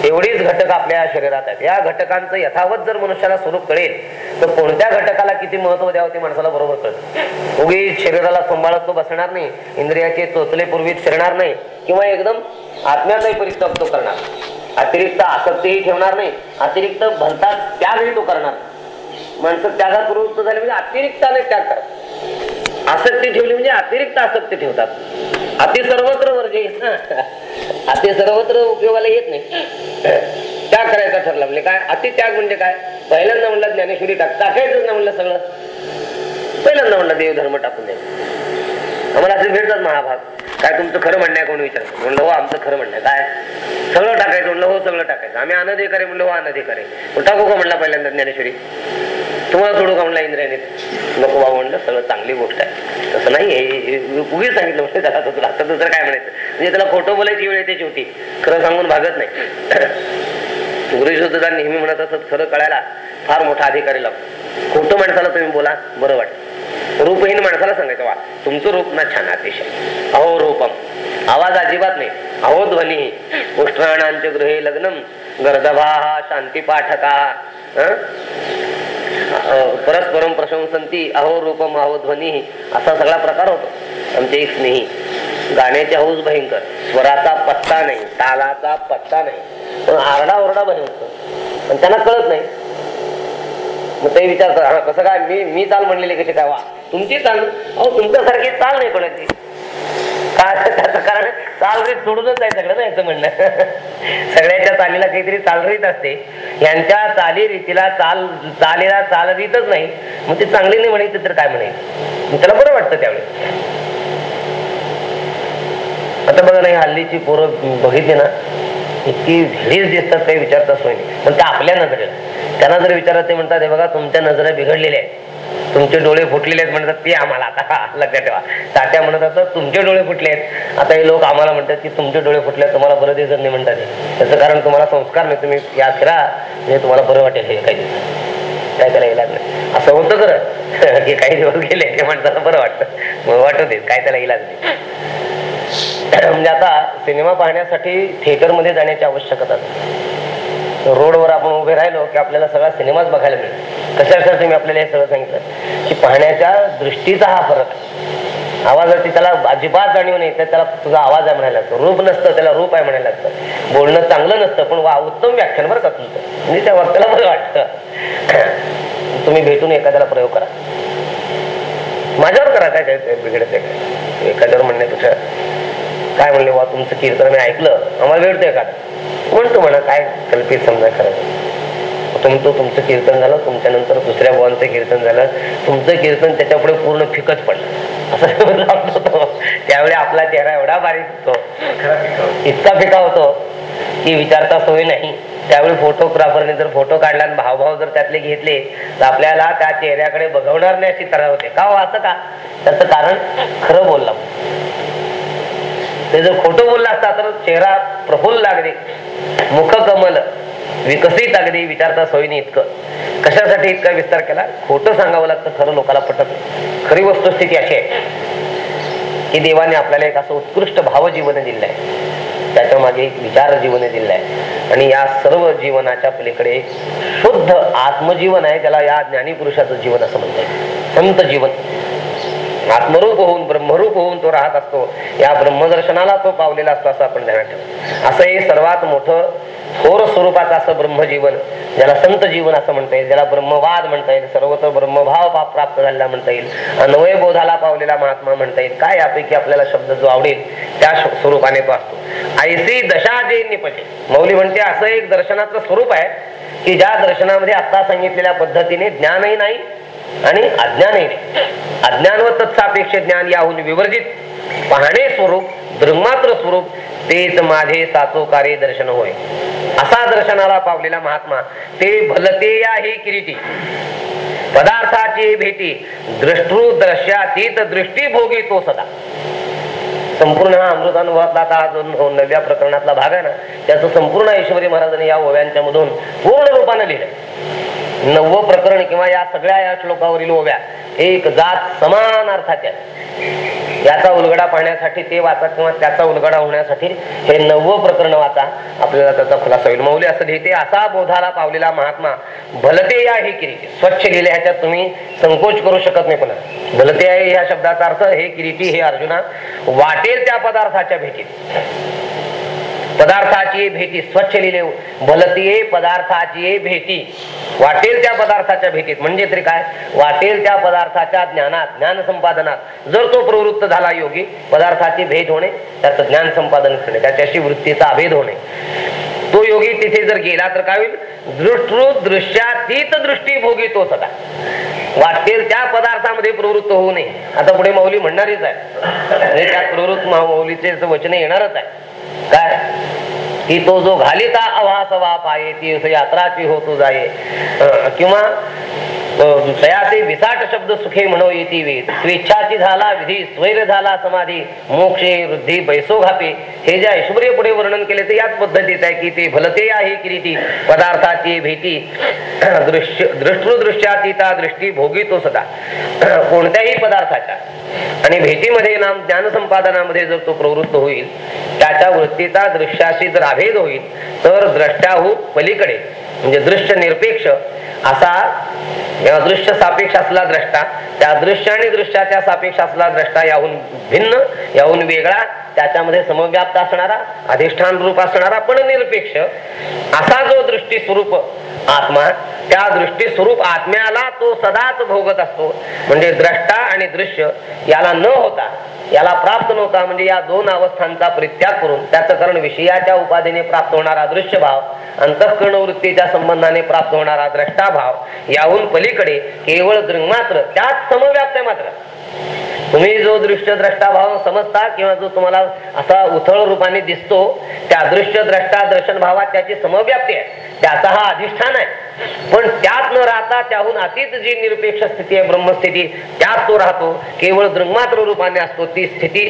एवढीच घटक आपल्या शरीरात आहेत. या घटकांचं यथावत जर मनुष्याला स्वरूप कळेल तर कोणत्या घटकाला किती महत्त्व द्यावं ते माणसाला बरोबर कळत उगीच शरीराला सांभाळत तो बसणार नाही इंद्रियाचे चोचले पूर्वीत फिरणार नाही किंवा एकदम आत्म्याचाही परित्याग तो करणार अतिरिक्त आसक्तीही ठेवणार नाही अतिरिक्त भलता त्यागही तो करणार माणसं त्यागात प्रवृत्त झाले म्हणजे अतिरिक्ताने त्याग करतात. आसक्ती ठेवली म्हणजे अतिरिक्त आसक्ती ठेवतात. अति सर्वत्र वर्जे. अति सर्वत्र उपयोगाला येत नाही. त्याग करायचा ठरला म्हणजे काय? अति त्याग म्हणजे काय? पहिल्यांदा म्हणलं ज्ञानेश्वरी टाक. टाकायचं ना म्हणलं सगळं. पहिल्यांदा म्हणलं देव धर्म टाकून दे आम्हाला असे भेटतात महाभाग. काय तुमचं खरं म्हणणं आहे कोण विचारतो? म्हणलं हो आमचं खरं म्हणणं काय? सगळं टाकायचं म्हणलं हो सगळं टाकायचं. आम्ही अनधिकारी म्हणलं हो अनधिकारी करे. टाकू का म्हणला पहिल्यांदा ज्ञानेश्वरी? तुम्हाला सोडू का म्हणला इंद्रायने नको बाबा म्हणलं सगळं चांगली गोष्ट आहे. तसं नाही हे उगीच सांगितलं म्हणजे त्याला तुला आता दुसरं काय म्हणायचं? म्हणजे त्याला खोटं बोलायची वेळ येते शेवटी. खरं सांगून भागत नाही. गुरुशुद्धा नेहमी म्हणत असत खरं कळायला फार मोठा अधिकारी लागतो खोटं माणसाला तुम्ही बोला बरं वाटत रूपहीन माणसाला सांगायचं वा तुमचं रूप ना छान अतिशय. अहो रूपम आवाज अजिबात नाही. अहो ध्वनी उष्ट्राणांचे गृहे लग्नम गर्दभा शांती पाठका परस्परम प्रशंसंती अहो रूपम अहो ध्वनी असा सगळा प्रकार होतो. आमचे एक स्नेही. गाण्याचे हौस भयंकर. स्वराचा पत्ता नाही तालाचा पत्ता नाही. पण आरडा ओरडा भयंकर. पण त्यांना कळत नाही. मग ते विचारतात कसं काय? मी मी चाल म्हणलेली कशी काय? वा तुमची चाल अहो तुमच्यासारखी चाल नाही कोणाची त्याचं कारण चालरीत सोडूनच आहे सगळं ना याचं म्हणणं. सगळ्याच्या चालीला काहीतरी चालरीत असते. यांच्या चाली रीतीला चाल चालीला चालरीतच नाही. मग ती चांगली नाही म्हणायचं तर काय म्हणायचं? त्याला बरं वाटतं त्यावेळेस आता बघा नाही हल्लीची पोरं बघितली ना इतकी ढीस दिसतात काही विचारतात सोय पण त्या आपल्या नजरेला. त्यांना जर विचारत ते म्हणतात हे बघा तुमच्या नजरा बिघडलेल्या आहेत. तुमचे डोळे फुटलेले आहेत म्हणतात ते आम्हाला आता. लक्षात ठेवा. तात्या म्हणत असतात तुमचे डोळे फुटले आहेत. आता हे लोक आम्हाला म्हणतात की तुमचे डोळे फुटले तुम्हाला बरं दिसत नाही म्हणतात त्याचं कारण तुम्हाला संस्कार नाही तुम्ही याद करा. म्हणजे तुम्हाला बरं वाटेल हे काही दिवस. काय त्याला इलाज नाही. असं होतं खरं. की काही दिवस गेले ते माणसाला बरं वाटतं. वाटत वाटू काय त्याला इलाज नाही. म्हणजे आता सिनेमा पाहण्यासाठी थिएटरमध्ये जाण्याची आवश्यकता असते रोडवर आपण उभे राहिलो की आपल्याला सगळा सिनेमाच बघायला मिळेल. कशासाठी मी आपल्याला हे सगळं सांगितलं? की पाहण्याच्या दृष्टीचा हा फरक आवाजाची त्याला अजिबात जाणीव नाही तर त्याला तुझा आवाज आहे म्हणायला लागतो. रूप नसतं त्याला रूप आहे म्हणायला लागतं. बोलणं चांगलं नसतं पण वा उत्तम व्याख्यान बरं का तुमचं. म्हणजे त्या वक्त्याला बरं वाटतं. तुम्ही भेटून एखाद्याला प्रयोग करा. माझ्यावर करा काय काय बिघडत आहे एखाद्यावर म्हणण्यापेक्षा काय म्हणले वा तुमचं कीर्तन मी ऐकलं आम्हाला भेटतंय का? म्हणतो म्हणा काय कल्पित समजा खरं. तुमचं तुमचं कीर्तन झालं तुमच्या नंतर दुसऱ्या बुवांचं कीर्तन झालं तुमचं कीर्तन त्याच्या पुढे पूर्ण फिकच पडलं. असं होतो त्यावेळी आपला चेहरा एवढा बारीक होतो. इतका फिका होतो की विचारता सोय नाही. त्यावेळी फोटोग्राफरने जर फोटो काढला आणि भावभाव जर त्यातले घेतले तर आपल्याला त्या चेहऱ्याकडे बघवणार नाही अशी तऱ्हा होते. का हो असं का? त्याचं कारण खरं बोलला. ते जर खोटं बोलला असता तर चेहरा प्रफुल्ल लागते मुख कमल विकसित अगदी विचारता सोयीने इतकं. कशासाठी इतका विस्तार केला? खोटं सांगावं लागतं खरं लोकांना पटत खरी वस्तुस्थिती अशी आहे की देवाने आपल्याला एक असं उत्कृष्ट भावजीवन दिलं आहे. त्याच्यामागे एक विचार जीवन दिलं आहे. आणि या सर्व जीवनाच्या पलीकडे शुद्ध आत्मजीवन आहे त्याला या ज्ञानी पुरुषाचं जीवन असं म्हणतात. संत जीवन. आत्मरूप होऊन ब्रह्मरूप होऊन तो राहत असतो. या ब्रह्मदर्शनाला तो पावलेला असतो असं आपण ध्यानात असं हे सर्वात मोठं थोर स्वरूपाचं असं ब्रह्मजीवन ज्याला संत जीवन असं म्हणता येईल ज्याला ब्रह्मवाद म्हणता येईल सर्वत्र ब्रह्मभाव प्राप्त झालेला म्हणता येईल. अन्वय बोधाला पावलेला महात्मा म्हणता येईल. काय यापैकी आपल्याला शब्द जो आवडेल त्या स्वरूपाने तो असतो. ऐसी दशा जे निपटे मौली म्हणते असं एक दर्शनाचं स्वरूप आहे की ज्या दर्शनामध्ये आता सांगितलेल्या पद्धतीने ज्ञानही नाही आणि अज्ञानही नाही अज्ञान. व तत्सापेक्ष ज्ञान याहून विवर्जित. पाहणे स्वरूप दृंगमात्र स्वरूप तेच माझे साचो कार्य दर्शन होय. असा दर्शनाला पावलेला महात्मा ते भलते या हे किरीटी. पदार्थाची भेटी दृष्टृ दृश्यातीत दृष्टी भोगी तो सदा. संपूर्ण हा अमृतानुभवातला आता हा जो हो न- प्रकरणातला भाग आहे ना त्याचं संपूर्ण ऐश्वर्य महाराजांनी या ओव्यांच्या मधून पूर्ण रूपाने लिहिलं नववं प्रकरण किंवा या सगळ्या या श्लोकावरील ओव्या एक जात समान अर्थाच्या याचा उलगडा पाहण्यासाठी ते वाचा किंवा त्याचा उलगडा होण्यासाठी हे नववं प्रकरण वाचा. आपल्याला त्याचा खुलासा होईल. मौली असं लिहिते असा बोधाला पावलेला महात्मा भलते या हे किरीटी. स्वच्छ लिहिले ह्याच्यात तुम्ही संकोच करू शकत नाही पुन्हा. भलते या शब्दाचा अर्थ हे किरीटी हे अर्जुना वाटेल त्या पदार्थाच्या भेटीत. पदार्थाची भेटी स्वच्छ लिहिले भलतीये पदार्थाची भेटी. वाटेल त्या पदार्थाच्या भेटीत म्हणजे तरी काय? वाटेल त्या पदार्थाच्या ज्ञानात ज्ञान संपादनात. जर तो प्रवृत्त झाला योगी पदार्थाची भेट होणे त्याचं ज्ञान संपादन करणे त्याच्याशी वृत्तीचा अभेद होणे. तो योगी तिथे जर गेला तर काय होईल? दृष्टृ दृश्यातीत दृष्टी भोगी तो सदा. वाटेल त्या पदार्थामध्ये प्रवृत्त होऊ नये. आता पुढे माऊली म्हणणारीच आहे. आणि त्या प्रवृत्त माऊलीचे वचने येणारच आहे. काय? की तो जो घालिता अवासवा पाये ती यात्राची होतो जाये. अं, किंवा तया ते विसाट शब्द सुखे म्हणो येते वेद स्वेच्छाची झाला विधी स्वैर झाला समाधी मोक्षे वृद्धी बैसो घापे. हे जे ऐश्वर्य पुढे वर्णन केले ते याच पद्धतीत आहे की ते भलते आहे किरीटी पदार्थाची भेटी. दृश्य दृष्टृदृश्यातीता दृष्टी भोगीतो सदा. कोणत्याही पदार्थाच्या. आणि भेटीमध्ये नाम ज्ञान संपादनामध्ये जर तो प्रवृत्त होईल त्याच्या वृत्तीचा दृश्याशी जर अभेद होईल तर द्रष्ट्याहू पलीकडे. म्हणजे दृश्य निरपेक्ष असा या दृश्य सापेक्ष असला द्रष्टा त्या दृश्य आणि दृश्याच्या सापेक्ष असला द्रष्टा याहून भिन्न याहून वेगळा त्याच्यामध्ये समव्याप्त असणारा अधिष्ठान रूप असणारा पण निरपेक्ष असा जो दृष्टी स्वरूप आत्मा त्या दृष्टी स्वरूप आत्म्याला तो सदाच भोगत असतो. म्हणजे द्रष्टा आणि दृश्य याला न होता याला प्राप्त नव्हता म्हणजे या दोन अवस्थांचा परित्याग करून त्याचं कारण विषयाच्या उपाधीने प्राप्त होणारा दृश्य भाव अंतःकरण वृत्तीच्या संबंधाने प्राप्त होणारा द्रष्टा भाव याहून पलीकडे केवळ दृंगमात्र त्याच समव्याप्त मात्र. तुम्ही जो दृश्य द्रष्टा भाव समजता किंवा जो तुम्हाला असा उथळ रूपाने दिसतो त्या दृश्य द्रष्टा दर्शन भावात त्याची समव्याप्ती आहे. त्याचा हा अधिष्ठान आहे. पण त्यात न राहता त्याहून अतीत जी निरपेक्ष स्थिती आहे ब्रह्मस्थिती त्यात तो राहतो केवळ दृंगमात्र रूपाने असतो ती स्थिती